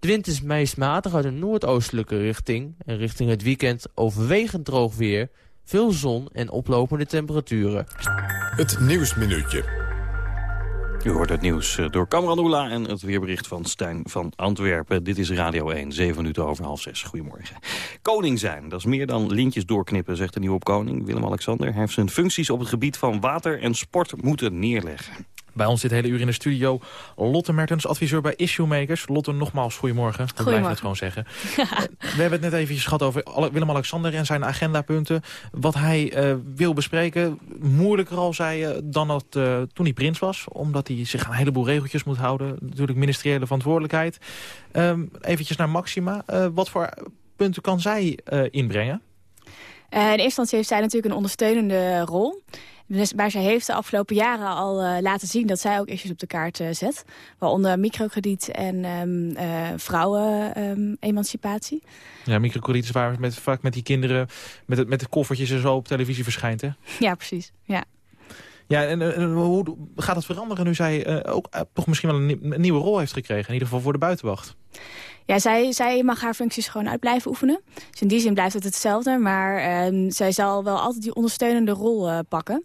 De wind is meest matig uit een noordoostelijke richting. En richting het weekend overwegend droog weer. Veel zon en oplopende temperaturen. Het Nieuwsminuutje. U hoort het nieuws eh, door Kamran Oela en het weerbericht van Stijn van Antwerpen. Dit is Radio 1, 7 minuten over half 6. Goedemorgen. Koning zijn, dat is meer dan lintjes doorknippen, zegt de nieuwe koning. Willem-Alexander Hij heeft zijn functies op het gebied van water en sport moeten neerleggen. Bij ons dit hele uur in de studio Lotte Mertens, adviseur bij Issue Makers. Lotte, nogmaals, goedemorgen. Dat blijf het gewoon zeggen. We hebben het net even gehad over Willem-Alexander en zijn agendapunten. Wat hij uh, wil bespreken, moeilijker al zei je dan dat, uh, toen hij prins was. Omdat hij zich aan een heleboel regeltjes moet houden. Natuurlijk ministeriële verantwoordelijkheid. Um, eventjes naar Maxima. Uh, wat voor punten kan zij inbrengen? in eerste instantie heeft zij natuurlijk een ondersteunende rol. Dus, maar zij heeft de afgelopen jaren al uh, laten zien dat zij ook issues op de kaart uh, zet. Waaronder microkrediet en um, uh, vrouwen-emancipatie. Um, ja, microkrediet is waar met, vaak met die kinderen met, het, met de koffertjes en zo op televisie verschijnt, hè? Ja, precies. Ja. Ja, en, en, hoe gaat het veranderen nu zij ook toch misschien wel een, een, nieuwe rol heeft gekregen? In ieder geval voor de buitenwacht. Ja, zij, zij mag haar functies gewoon uit blijven oefenen. Dus in die zin blijft het hetzelfde. Maar uh, zij zal wel altijd die ondersteunende rol uh, pakken.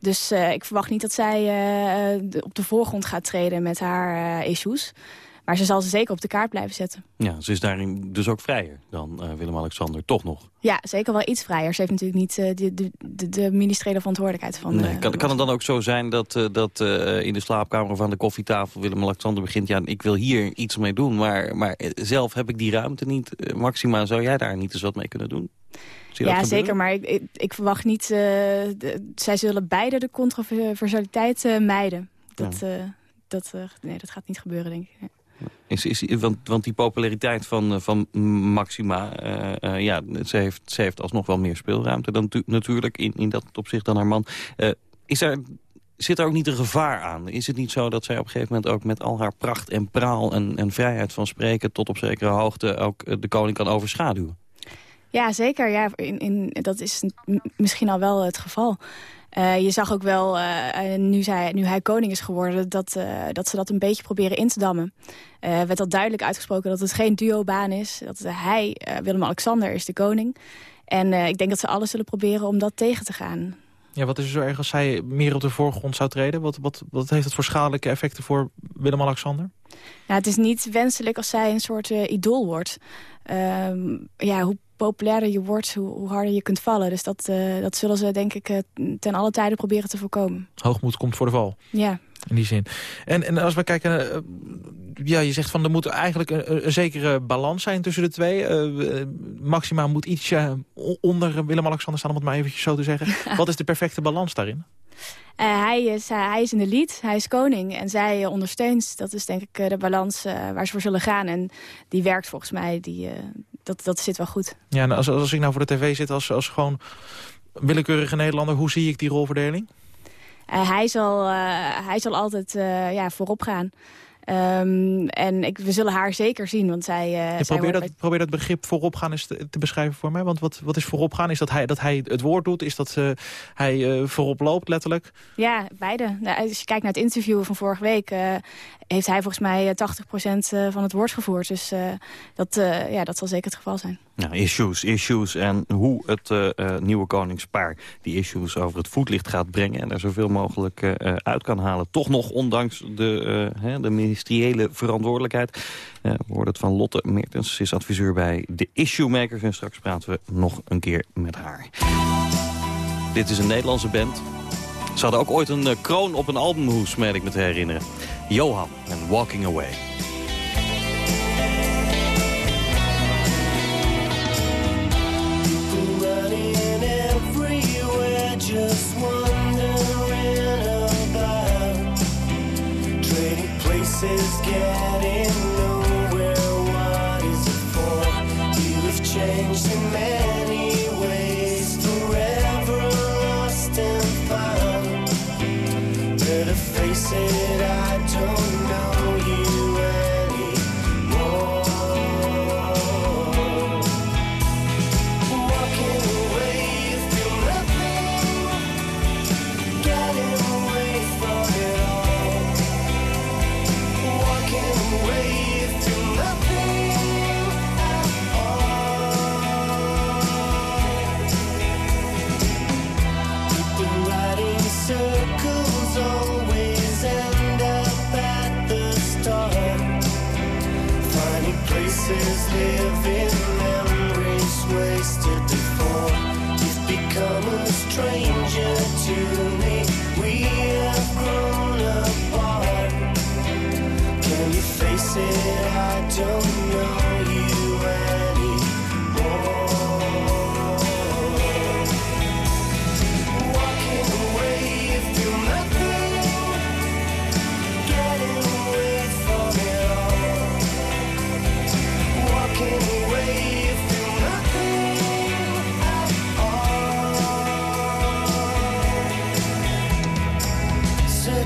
Dus ik verwacht niet dat zij op de voorgrond gaat treden met haar issues. Maar ze zal ze zeker op de kaart blijven zetten. Ja, ze is daarin dus ook vrijer dan uh, Willem-Alexander, toch nog? Ja, zeker wel iets vrijer. Ze heeft natuurlijk niet uh, de, de, de, de, ministeriële verantwoordelijkheid van... Nee, kan, kan het dan ook zo zijn dat, uh, dat in de slaapkamer of aan de koffietafel Willem-Alexander begint... ja, ik wil hier iets mee doen, maar, maar zelf heb ik die ruimte niet. Maxima, zou jij daar niet eens wat mee kunnen doen? Ja, zeker, maar ik, ik, ik verwacht niet... De, zij zullen beide de controversialiteit mijden. Dat, ja. dat, nee, dat gaat niet gebeuren, denk ik. Is, is, want, want die populariteit van, eh, van Maxima, uh, uh, ja, ze heeft, ze heeft alsnog wel meer speelruimte dan natuurlijk in, in dat opzicht dan haar man. Is er, zit er ook niet een gevaar aan? Is het niet zo dat zij op een gegeven moment ook met al haar pracht en praal en, en vrijheid van spreken tot op zekere hoogte ook de koning kan overschaduwen? Ja, zeker. Ja, in, in, dat is misschien al wel het geval. Uh, je zag ook wel, uh, nu, zij, nu hij koning is geworden, dat, uh, dat ze dat een beetje proberen in te dammen. Er werd al duidelijk uitgesproken dat het geen duobaan is. Dat hij, Willem-Alexander, is de koning. En ik denk dat ze alles zullen proberen om dat tegen te gaan. Ja, wat is er zo erg als zij meer op de voorgrond zou treden? Wat, wat, wat heeft dat voor schadelijke effecten voor Willem-Alexander? Nou, het is niet wenselijk als zij een soort idool wordt. Ehm, ja, hoe populairder je wordt, hoe, hoe, harder je kunt vallen. Dus dat, uh, dat zullen ze denk ik uh, ten alle tijden proberen te voorkomen. Hoogmoed komt voor de val. Ja. In die zin. En, en als we kijken, uh, ja, je zegt van er moet eigenlijk een, een zekere balans zijn tussen de twee. Maxima moet ietsje onder Willem-Alexander staan, om het maar eventjes zo te zeggen. Wat is de perfecte balans daarin? Uh, hij, is, uh, hij is in de lead, hij is koning en zij uh, ondersteunt. Dat is denk ik de balans waar ze voor zullen gaan. En die werkt volgens mij, die, dat, dat zit wel goed. Ja, en als, als ik nou voor de tv zit als, als gewoon willekeurige Nederlander... hoe zie ik die rolverdeling? hij, zal, hij zal altijd ja, voorop gaan. Um, en ik, we zullen haar zeker zien, want zij... Uh, probeer, dat, probeer dat begrip vooropgaan eens te, te, beschrijven voor mij. Want wat, wat is vooropgaan? Is dat hij, dat hij het woord doet? Is dat uh, hij uh, voorop loopt, letterlijk? Ja, beide. Nou, als je kijkt naar het interview van vorige week... heeft hij volgens mij 80% van het woord gevoerd. Dus dat, ja, dat zal zeker het geval zijn. Nou, issues, issues en hoe het nieuwe koningspaar... die issues over het voetlicht gaat brengen... en er zoveel mogelijk uit kan halen. Toch nog, ondanks de, de ministeriële verantwoordelijkheid. Uh, we hoorden het van Lotte Meertens. Ze is adviseur bij de Issue Makers. En straks praten we nog een keer met haar. Dit is een Nederlandse band. Ze hadden ook ooit een kroon op een albumhoes, meen ik me te herinneren. Johan en Walking Away. is getting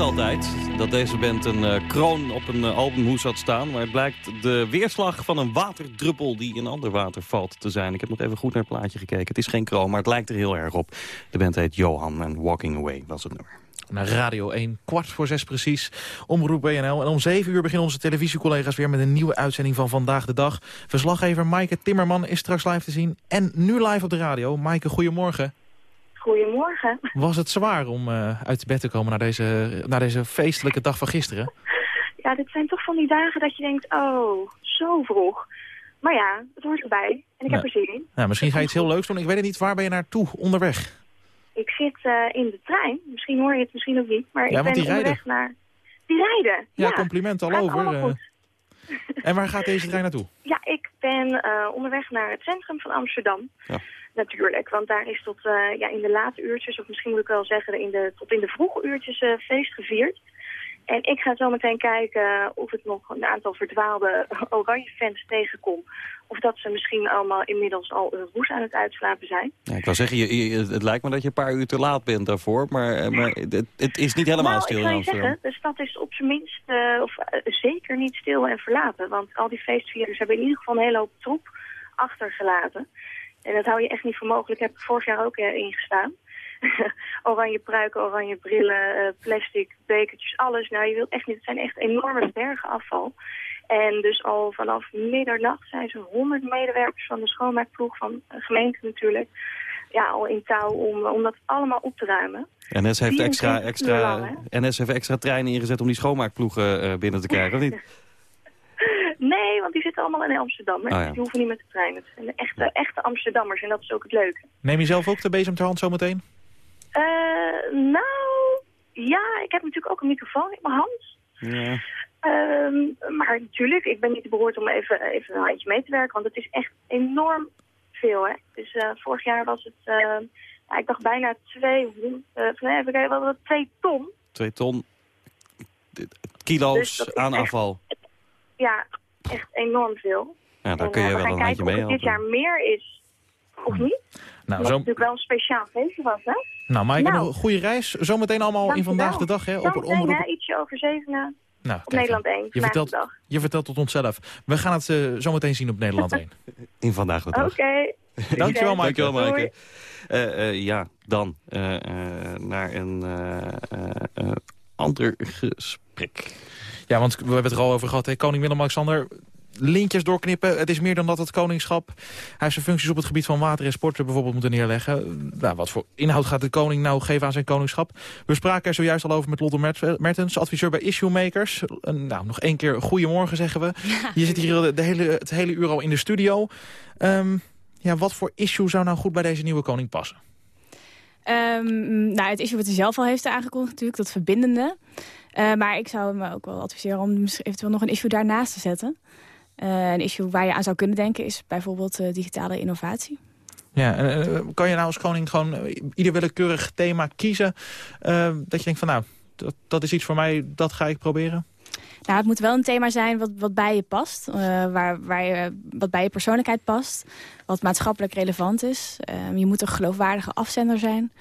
altijd dat deze band een uh, kroon op een uh, albumhoes had staan. Maar het blijkt de weerslag van een waterdruppel die in ander water valt te zijn. Ik heb nog even goed naar het plaatje gekeken. Het is geen kroon, maar het lijkt er heel erg op. De band heet Johan en Walking Away was het nummer. Naar Radio 1, kwart voor zes precies, Omroep BNL. En om zeven uur beginnen onze televisiecollega's weer met een nieuwe uitzending van Vandaag de Dag. Verslaggever Maaike Timmerman is straks live te zien en nu live op de radio. Maaike, goedemorgen. Goedemorgen. Was het zwaar om uh, uit bed te komen naar deze, naar deze feestelijke dag van gisteren? Ja, dit zijn toch van die dagen dat je denkt, oh, zo vroeg. Maar ja, het hoort erbij en ik heb er zin in. Nou, misschien ga je iets heel leuks doen. Ik weet het niet, waar ben je naartoe onderweg? Ik zit uh, in de trein. Misschien hoor je het misschien ook niet. Maar ja, ik ben die onderweg rijden. naar... Die rijden, Ja, ja. compliment al Gaat over. eh. goed. en waar gaat deze trein naartoe? Ja, ik ben uh, onderweg naar het centrum van Amsterdam. Ja. Natuurlijk, want daar is tot uh, ja, in de late uurtjes, of misschien moet ik wel zeggen in de, tot in de vroege uurtjes uh, feest gevierd. En ik ga zo meteen kijken of ik nog een aantal verdwaalde oranje fans tegenkom. Of dat ze misschien allemaal inmiddels al een roes aan het uitslapen zijn. Ja, ik wil zeggen, je, je- het lijkt me dat je een paar uur te laat bent daarvoor. Maar, eh, maar het, het is niet helemaal nou, stil ik in Amsterdam. zeggen, de stad is op zijn minst, uh, of uh, zeker niet stil en verlaten. Want al die feestvierders hebben in ieder geval een hele hoop troep achtergelaten. En dat hou je echt niet voor mogelijk. Heb ik vorig jaar ook uh, ingestaan. oranje pruiken, oranje brillen, uh, plastic, bekertjes, alles. Nou, je wilt echt niet. Het zijn echt enorme bergen afval. En dus al vanaf middernacht zijn ze 100 medewerkers van de schoonmaakploeg, van de gemeente natuurlijk, ja, al in touw om, om dat allemaal op te ruimen. NS heeft, extra, 24 uur extra, lang, NS heeft extra treinen ingezet om die schoonmaakploegen binnen te krijgen, of niet? Nee, want die zitten allemaal in Amsterdam. Hè? Oh, ja. Die hoeven niet met de trein. Het zijn de echte, echte Amsterdammers en dat is ook het leuke. Neem je zelf ook de bezem ter hand zometeen? Uh, nou, ja, ik heb natuurlijk ook een microfoon in mijn hand. Ja. Um, maar natuurlijk, ik ben niet behoord om even, even een handje mee te werken, want het is echt enorm veel. Hè? Dus uh, vorig jaar was het, uh, ja, ik dacht bijna 200, uh, nee, even kijken, wat, twee ton. Twee ton kilo's Dus aan echt, afval. Ja, echt enorm veel. Ja, daar kun je we wel gaan een handje of mee het dit helpen. jaar meer is, of niet. Nou, zo... het natuurlijk wel een speciaal feestje was, hè? nou Maaike, Nou. een goede reis. Zometeen allemaal in. Vandaag de Dag, hè? Op een omroep. hè, ietsje over zevenen Nou, op Nederland 1. je vertelt, je vertelt tot onszelf. We gaan het uh, zometeen zien op Nederland 1. In Vandaag de Oké. Dag. Okay. Dankjewel, Maaike. Dankjewel. Maaike. Uh, uh, ja, dan uh, naar een uh, ander gesprek. Ja, want we hebben het er al over gehad. Hè? Koning Willem-Alexander, lintjes doorknippen. Het is meer dan dat het koningschap. Hij heeft zijn functies op het gebied van water en sporten bijvoorbeeld moeten neerleggen. Nou, wat voor inhoud gaat de koning nou geven aan zijn koningschap? We spraken er zojuist al over met Lotte Mertens, adviseur bij Issue Makers. Nou, nog één keer goedemorgen zeggen we. Ja. Je zit hier de, de hele, het hele uur al in de studio. Um, ja, wat voor issue zou nou goed bij deze nieuwe koning passen? Um, nou, het issue wat hij zelf al heeft aangekondigd natuurlijk, dat verbindende. Uh, maar ik zou hem ook wel adviseren om eventueel nog een issue daarnaast te zetten. Uh, een issue waar je aan zou kunnen denken is bijvoorbeeld uh, digitale innovatie. Ja, kan je nou als koning gewoon ieder willekeurig thema kiezen... dat je denkt van nou, dat, dat is iets voor mij, dat ga ik proberen? Nou, het moet wel een thema zijn wat, wat bij je past. Uh, waar, waar je, wat bij je persoonlijkheid past. Wat maatschappelijk relevant is. Uh, je moet een geloofwaardige afzender zijn.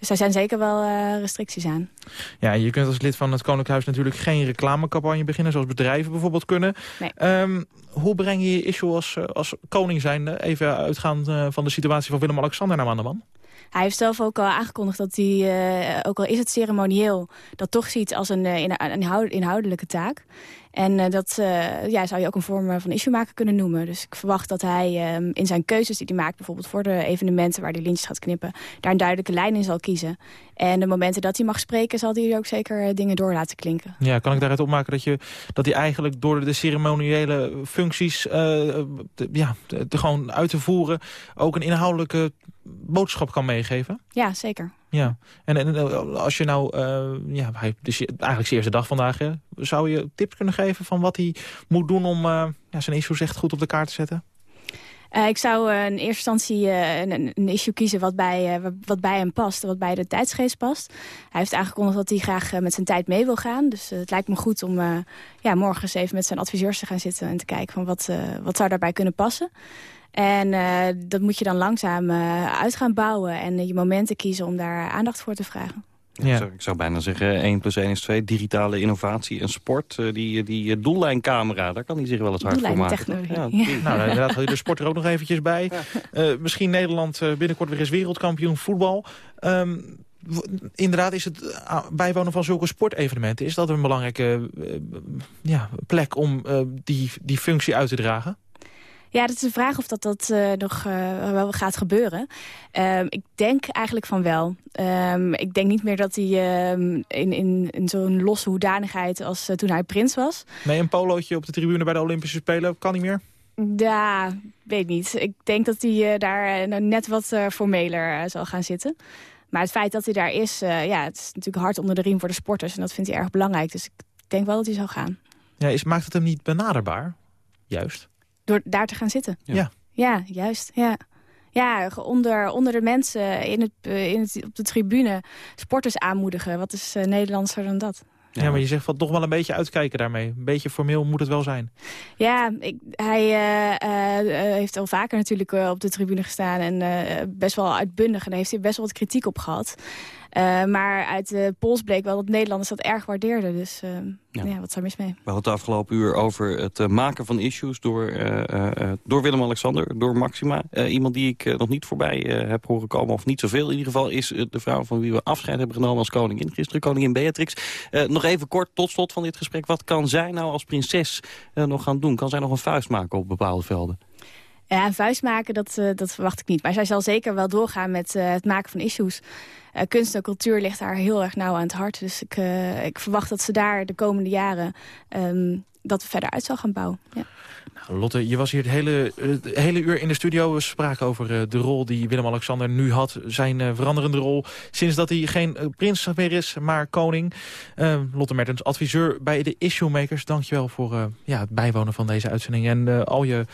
Dus daar zijn zeker wel uh, restricties aan. Ja, je kunt als lid van het Koninklijk Huis natuurlijk geen reclamecampagne beginnen... zoals bedrijven bijvoorbeeld kunnen. Nee. Um, hoe breng je je issue als, als koning zijnde... even uitgaand van de situatie van Willem-Alexander nou aan de man? Hij heeft zelf ook al aangekondigd dat hij, ook al is het ceremonieel... dat toch ziet als een, een inhoudelijke taak. En uh, dat uh, ja, zou je ook een vorm eh, van issue maken kunnen noemen. Dus ik verwacht dat hij uh, in zijn keuzes die hij maakt... bijvoorbeeld voor de evenementen waar hij lintjes gaat knippen... daar een duidelijke lijn in zal kiezen. En de momenten dat hij mag spreken... zal hij ook zeker dingen door laten klinken. Ja, kan ik daaruit opmaken dat, je, dat hij eigenlijk door de ceremoniële functies... Te, ja, te, gewoon uit te voeren... ook een inhoudelijke boodschap kan meegeven? Ja, zeker. Ja, en, en als je nou, uh, ja, hij, dus eigenlijk zijn eerste dag vandaag, hè, zou je tips kunnen geven van wat hij moet doen om uh, ja, zijn issues echt goed op de kaart te zetten? Uh, ik zou in eerste instantie een, een, issue kiezen wat bij, wat bij hem past, wat bij de tijdsgeest past. Hij heeft aangekondigd dat hij graag met zijn tijd mee wil gaan. Dus het lijkt me goed om ja, morgen eens even met zijn adviseurs te gaan zitten en te kijken van wat, wat zou daarbij kunnen passen. En dat moet je dan langzaam uit gaan bouwen en je momenten kiezen om daar aandacht voor te vragen. Ja. Ik, zou, ik, zou, bijna zeggen 1 plus 1 is 2. Digitale innovatie en sport. die, die doellijncamera, daar kan hij zich wel eens hard voor maken. Ja, ja. Nou, inderdaad, je de sport er ook nog eventjes bij. Ja. misschien Nederland binnenkort weer eens wereldkampioen voetbal. Um, inderdaad is het bijwonen van zulke sportevenementen... is dat een belangrijke ja, plek om die, die functie uit te dragen? Ja, dat is de vraag of dat, dat uh, nog uh, wel gaat gebeuren. Um, ik denk eigenlijk van wel. Um, ik denk niet meer dat hij um, in, in, in zo'n losse hoedanigheid als uh, toen hij prins was. Nee, een polootje op de tribune bij de Olympische Spelen kan niet meer? Ja, weet niet. Ik denk dat hij daar nou net wat formeler zal gaan zitten. Maar het feit dat hij daar is, ja, het is natuurlijk hard onder de riem voor de sporters. En dat vindt hij erg belangrijk. Dus ik denk wel dat hij zal gaan. Ja, is, maakt het hem niet benaderbaar? Juist. Door daar te gaan zitten. Ja, ja juist. Ja. Ja, onder, onder de mensen in het, eh, in het, op de tribune sporters aanmoedigen. Wat is uh, Nederlandser dan dat? Ja, maar je zegt van toch wel een beetje uitkijken daarmee. Een beetje formeel moet het wel zijn. Ja, ik, hij uh, heeft al vaker natuurlijk op de tribune gestaan. En best wel uitbundig. En daar heeft hij best wel wat kritiek op gehad. Uh, maar uit de polls bleek wel dat Nederlanders dat erg waardeerden. Dus uh, ja. ja. wat zou mis mee? We hadden het de afgelopen uur over het uh, maken van issues door, door Willem-Alexander, door Maxima. iemand die ik nog niet voorbij heb horen komen, of niet zoveel in ieder geval... is de vrouw van wie we afscheid hebben genomen als koningin. Gisteren koningin Beatrix. nog even kort tot slot van dit gesprek. Wat kan zij nou als prinses nog gaan doen? Kan zij nog een vuist maken op bepaalde velden? Ja, een vuist maken, dat, uh, dat verwacht ik niet. Maar zij zal zeker wel doorgaan met uh, het maken van issues. Uh, kunst en cultuur ligt haar heel erg nauw aan het hart. Dus ik, ik verwacht dat ze daar de komende jaren um, dat verder uit zal gaan bouwen. Ja. Nou, Lotte, je was hier het hele, hele uur in de studio. We spraken over de rol die Willem-Alexander nu had. Zijn veranderende rol sinds dat hij geen prins meer is, maar koning. Lotte Mertens, adviseur bij de Issue Makers. Dankjewel voor ja, het bijwonen van deze uitzending. En al je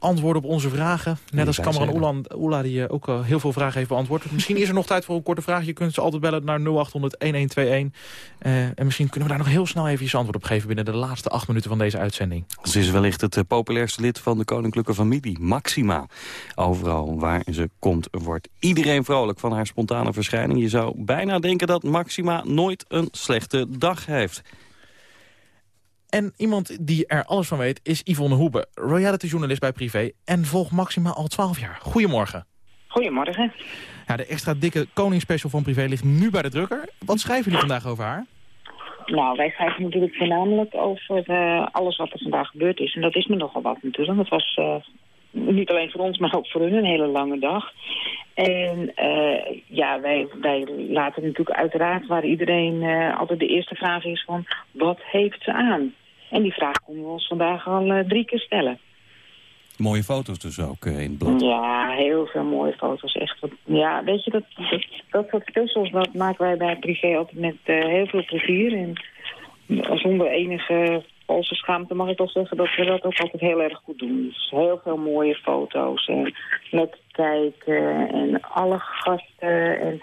antwoorden op onze vragen. Net als Cameron Oela, die uh, ook uh, heel veel vragen heeft beantwoord. Misschien is er nog tijd voor een korte vraag. Je kunt ze altijd bellen naar 0800-1121. Uh, en misschien kunnen we daar nog heel snel even je antwoord op geven... binnen de laatste acht minuten van deze uitzending. Ze is wellicht het populairste lid van de koninklijke familie, Maxima. Overal waar ze komt wordt iedereen vrolijk van haar spontane verschijning. Je zou bijna denken dat Maxima nooit een slechte dag heeft. En iemand die er alles van weet is Yvonne Hoebe, royalty-journalist bij Privé... en volgt Maxima al 12 jaar. Goedemorgen. Goedemorgen. Ja, de extra dikke koningsspecial van Privé ligt nu bij de drukker. Wat schrijven jullie vandaag over haar? Nou, wij schrijven natuurlijk voornamelijk over uh, alles wat er vandaag gebeurd is. En dat is me nogal wat natuurlijk. Het was uh, niet alleen voor ons, maar ook voor hun een hele lange dag. En uh, ja, wij, wij laten natuurlijk uiteraard waar iedereen altijd de eerste vraag is van... wat heeft ze aan? En die vraag konden we ons vandaag al uh, drie keer stellen. Mooie foto's dus ook uh, in het blad. Ja, heel veel mooie foto's. Echt. Ja, weet je, dat, dat, dat soort puzzels dat maken wij bij privé altijd met uh, heel veel plezier. En zonder enige valse schaamte mag ik toch zeggen dat we dat ook altijd heel erg goed doen. Dus heel veel mooie foto's en met kijken en alle gasten en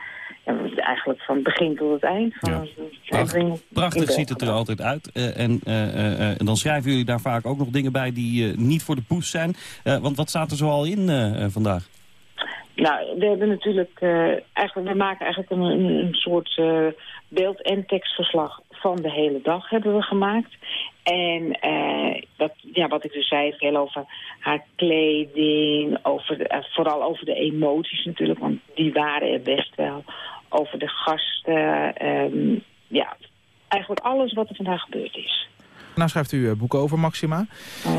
eigenlijk van het begin tot het eind. Van ja. Prachtig ziet het er altijd uit. Uh, en, uh, uh, dan schrijven jullie daar vaak ook nog dingen bij die niet voor de poes zijn. want wat staat er zoal in vandaag? Nou, we hebben natuurlijk, eigenlijk, we maken eigenlijk een, een soort beeld- en tekstverslag van de hele dag hebben we gemaakt. En dat, ja, wat ik dus zei, veel over haar kleding, over de, vooral over de emoties natuurlijk, want die waren er best wel. Over de gasten, um, ja, eigenlijk alles wat er vandaag gebeurd is. Nou schrijft u boeken over Maxima.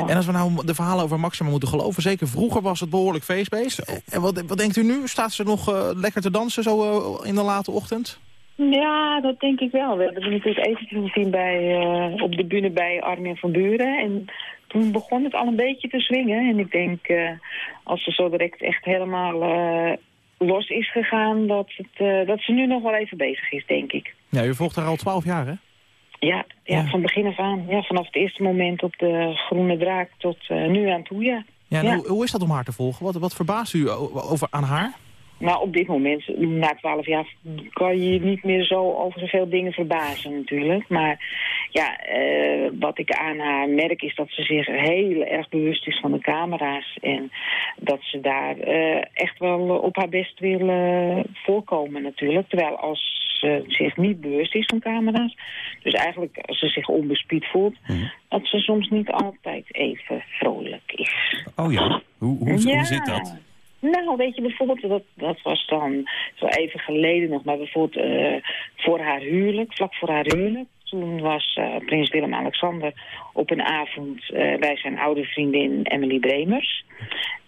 En als we nou de verhalen over Maxima moeten geloven... zeker vroeger was het behoorlijk feestbeest. En wat, wat denkt u nu? Staat ze nog uh, lekker te dansen zo uh, in de late ochtend? Ja, dat denk ik wel. We hebben er natuurlijk even gezien bij, uh, op de bühne bij Armin van Buren. En toen begon het al een beetje te swingen. En ik denk, uh, als ze zo direct echt helemaal uh, los is gegaan... Dat, het, dat ze nu nog wel even bezig is, denk ik. Ja, u volgt haar al twaalf jaar, hè? Ja, ja, van begin af aan. Ja, vanaf het eerste moment op de groene draak tot nu aan toe, ja. Ja, ja. Hoe, hoe, is dat om haar te volgen? Wat, wat verbaast u over, aan haar? Nou, op dit moment, na twaalf jaar, kan je je niet meer zo over zoveel dingen verbazen natuurlijk. Maar ja, uh, wat ik aan haar merk is dat ze zich heel erg bewust is van de camera's. En dat ze daar uh, echt wel op haar best wil uh, voorkomen natuurlijk. Terwijl als ze zich niet bewust is van camera's, dus eigenlijk als ze zich onbespied voelt, mm. dat ze soms niet altijd even vrolijk is. Oh ja, hoe, hoe, ja. hoe zit dat? Nou, weet je, bijvoorbeeld, dat, dat was dan zo even geleden nog, maar bijvoorbeeld uh, voor haar huwelijk, vlak voor haar huwelijk. Toen was uh, prins Willem-Alexander op een avond uh, bij zijn oude vriendin Emily Bremers.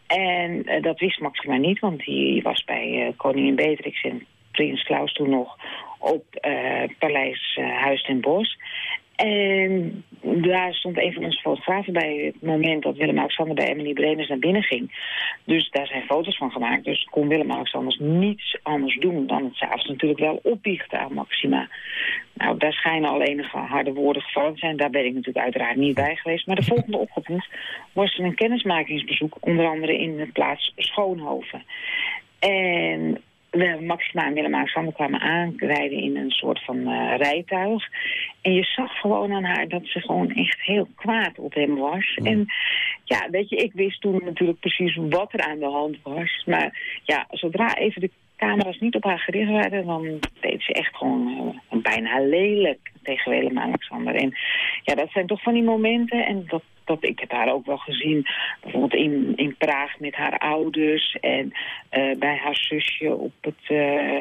En dat wist Maxima niet, want die was bij koningin Beatrix en prins Klaus toen nog op Paleis Huis ten Bosch. En daar stond een van onze fotografen bij het moment dat Willem-Alexander bij Emily Bremers naar binnen ging. Dus daar zijn foto's van gemaakt. Dus kon Willem-Alexander niets anders doen dan het s'avonds natuurlijk wel opbiechten aan Maxima. Nou, daar schijnen al enige harde woorden gevallen te zijn. Daar ben ik natuurlijk uiteraard niet bij geweest. Maar de volgende ochtend was er een kennismakingsbezoek, onder andere in de plaats Schoonhoven. En we Maxima en Willem-Alexander kwamen aanrijden in een soort van uh, rijtuig. En je zag gewoon aan haar dat ze gewoon echt heel kwaad op hem was. En ja, weet je, ik wist toen natuurlijk precies wat er aan de hand was. Maar ja, zodra even de camera's niet op haar gericht werden... dan deed ze echt gewoon uh, bijna lelijk tegen Willem-Alexander. En ja, dat zijn toch van die momenten. En dat dat, ik heb haar ook wel gezien, bijvoorbeeld in, in Praag met haar ouders en uh, bij haar zusje op het, uh,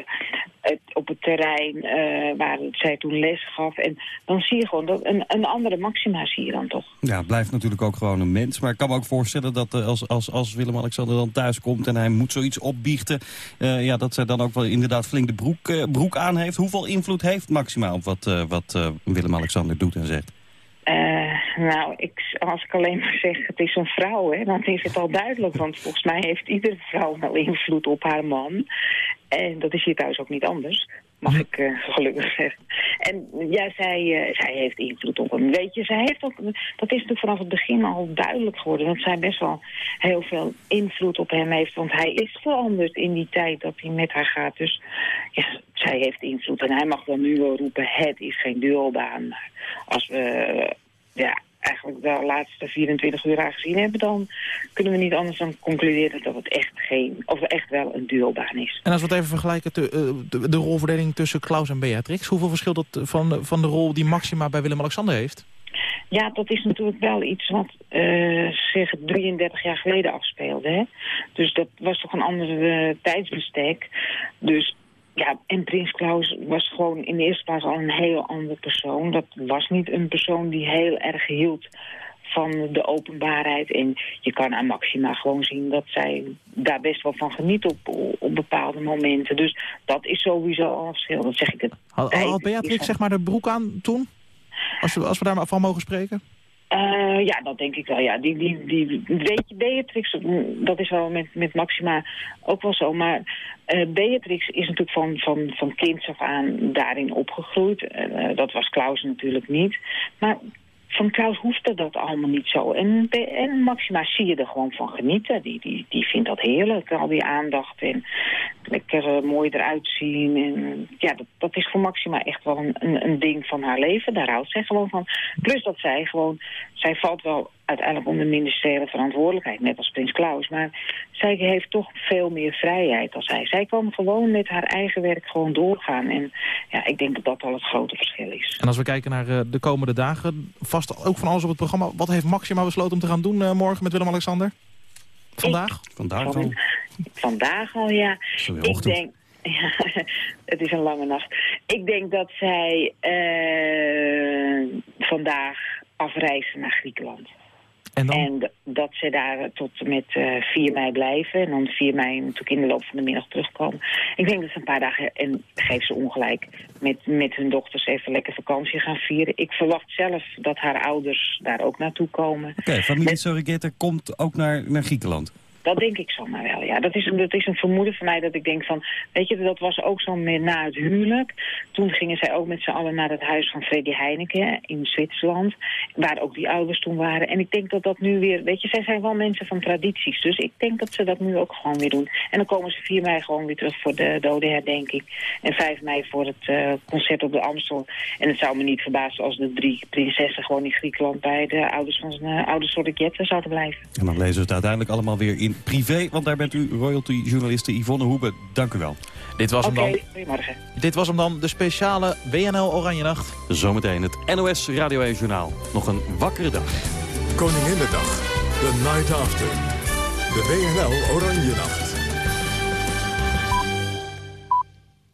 het op het terrein uh, waar zij toen les gaf. En dan zie je gewoon dat een, een andere Maxima zie je dan toch. Ja, blijft natuurlijk ook gewoon een mens. Maar ik kan me ook voorstellen dat als, als, als Willem-Alexander dan thuis komt en hij moet zoiets opbiechten, ja, dat zij dan ook wel inderdaad flink de broek, broek aan heeft. Hoeveel invloed heeft Maxima op wat, wat Willem-Alexander doet en zegt? Uh, nou, ik, als ik alleen maar zeg het is een vrouw, hè, dan is het al duidelijk. Want volgens mij heeft iedere vrouw wel invloed op haar man. En dat is hier thuis ook niet anders mag ik uh, gelukkig zeggen. En ja, zij, uh, zij heeft invloed op hem. Weet je, zij heeft ook, dat is natuurlijk vanaf het begin al duidelijk geworden... dat zij best wel heel veel invloed op hem heeft. Want hij is veranderd in die tijd dat hij met haar gaat. Dus ja, zij heeft invloed. En hij mag dan nu wel roepen, het is geen duelbaan. Maar als we... ja, eigenlijk de laatste 24 uur aan gezien hebben... dan kunnen we niet anders dan concluderen dat het echt, geen, of echt wel een duelbaan is. En als we het even vergelijken, te, uh, de, de, rolverdeling tussen Klaus en Beatrix... hoeveel verschilt dat van, van de rol die Maxima bij Willem-Alexander heeft? Ja, dat is natuurlijk wel iets wat uh, zich 33 jaar geleden afspeelde. Hè? Dus dat was toch een ander uh, tijdsbestek. Dus ja, en Prins Klaus was gewoon in de eerste plaats al een heel andere persoon. Dat was niet een persoon die heel erg hield van de openbaarheid. En je kan aan Maxima gewoon zien dat zij daar best wel van geniet op, op bepaalde momenten. Dus dat is sowieso al verschil. Dat zeg ik het. Had, had Beatrix zeg maar de broek aan toen? Als we, als we daar van mogen spreken? Uh, ja, dat denk ik wel. Ja, die, die, die, weet je, Beatrix, dat is wel met, met Maxima ook wel zo. Maar uh, Beatrix is natuurlijk van, van, van kinds af aan daarin opgegroeid. Uh, dat was Klaus natuurlijk niet. Maar van Klaus hoefde dat allemaal niet zo. En, en Maxima zie je er gewoon van genieten. Die, die, die vindt dat heerlijk, al die aandacht en lekker uh, mooi eruit zien. En, ja, dat, dat is voor Maxima echt wel een, een, een, ding van haar leven. Daar houdt zij gewoon van. Plus dat zij gewoon, zij valt wel uiteindelijk onder ministeriële verantwoordelijkheid, net als Prins Klaus. Maar zij heeft toch veel meer vrijheid als hij. Zij kan gewoon met haar eigen werk gewoon doorgaan. En ja, ik denk dat dat al het grote verschil is. En als we kijken naar uh, de komende dagen, vast ook van alles op het programma. Wat heeft Maxima besloten om te gaan doen uh, morgen met Willem-Alexander? Vandaag? Ik, vandaag al. Vandaag al, ja. Ik denk, ja, het is een lange nacht. Ik denk dat zij uh, vandaag afreizen naar Griekenland. En, dan? en dat ze daar tot met uh, 4 mei blijven. En dan 4 mei natuurlijk in de loop van de middag terugkomen. Ik denk dat ze een paar dagen, en geef ze ongelijk, met, met hun dochters even lekker vakantie gaan vieren. Ik verwacht zelf dat haar ouders daar ook naartoe komen. Oké, okay, familie met... Komt ook naar, naar Griekenland. Dat denk ik zomaar wel, ja. Dat is, een, dat is een vermoeden van mij dat ik denk van... Weet je, dat was ook zo meer na het huwelijk. Toen gingen zij ook met z'n allen naar het huis van Freddy Heineken in Zwitserland. Waar ook die ouders toen waren. En ik denk dat dat nu weer... Weet je, zij zijn wel mensen van tradities. Dus ik denk dat ze dat nu ook gewoon weer doen. En dan komen ze 4 mei gewoon weer terug voor de dodenherdenking. En 5 mei voor het uh, concert op de Amstel. En het zou me niet verbazen als de drie prinsessen gewoon in Griekenland... bij de ouders van zijn uh, ouders Sorrigette zouden blijven. En dan lezen we het uiteindelijk allemaal weer privé, want daar bent u royalty-journaliste Yvonne Hoebe. Dank u wel. Dit was, okay, hem dan, goedemorgen. dit was hem dan, de speciale WNL Oranje Nacht. Zometeen het NOS Radio 1 Journaal. Nog een wakkere dag. Koninginnedag, the night after. De WNL Oranje Nacht.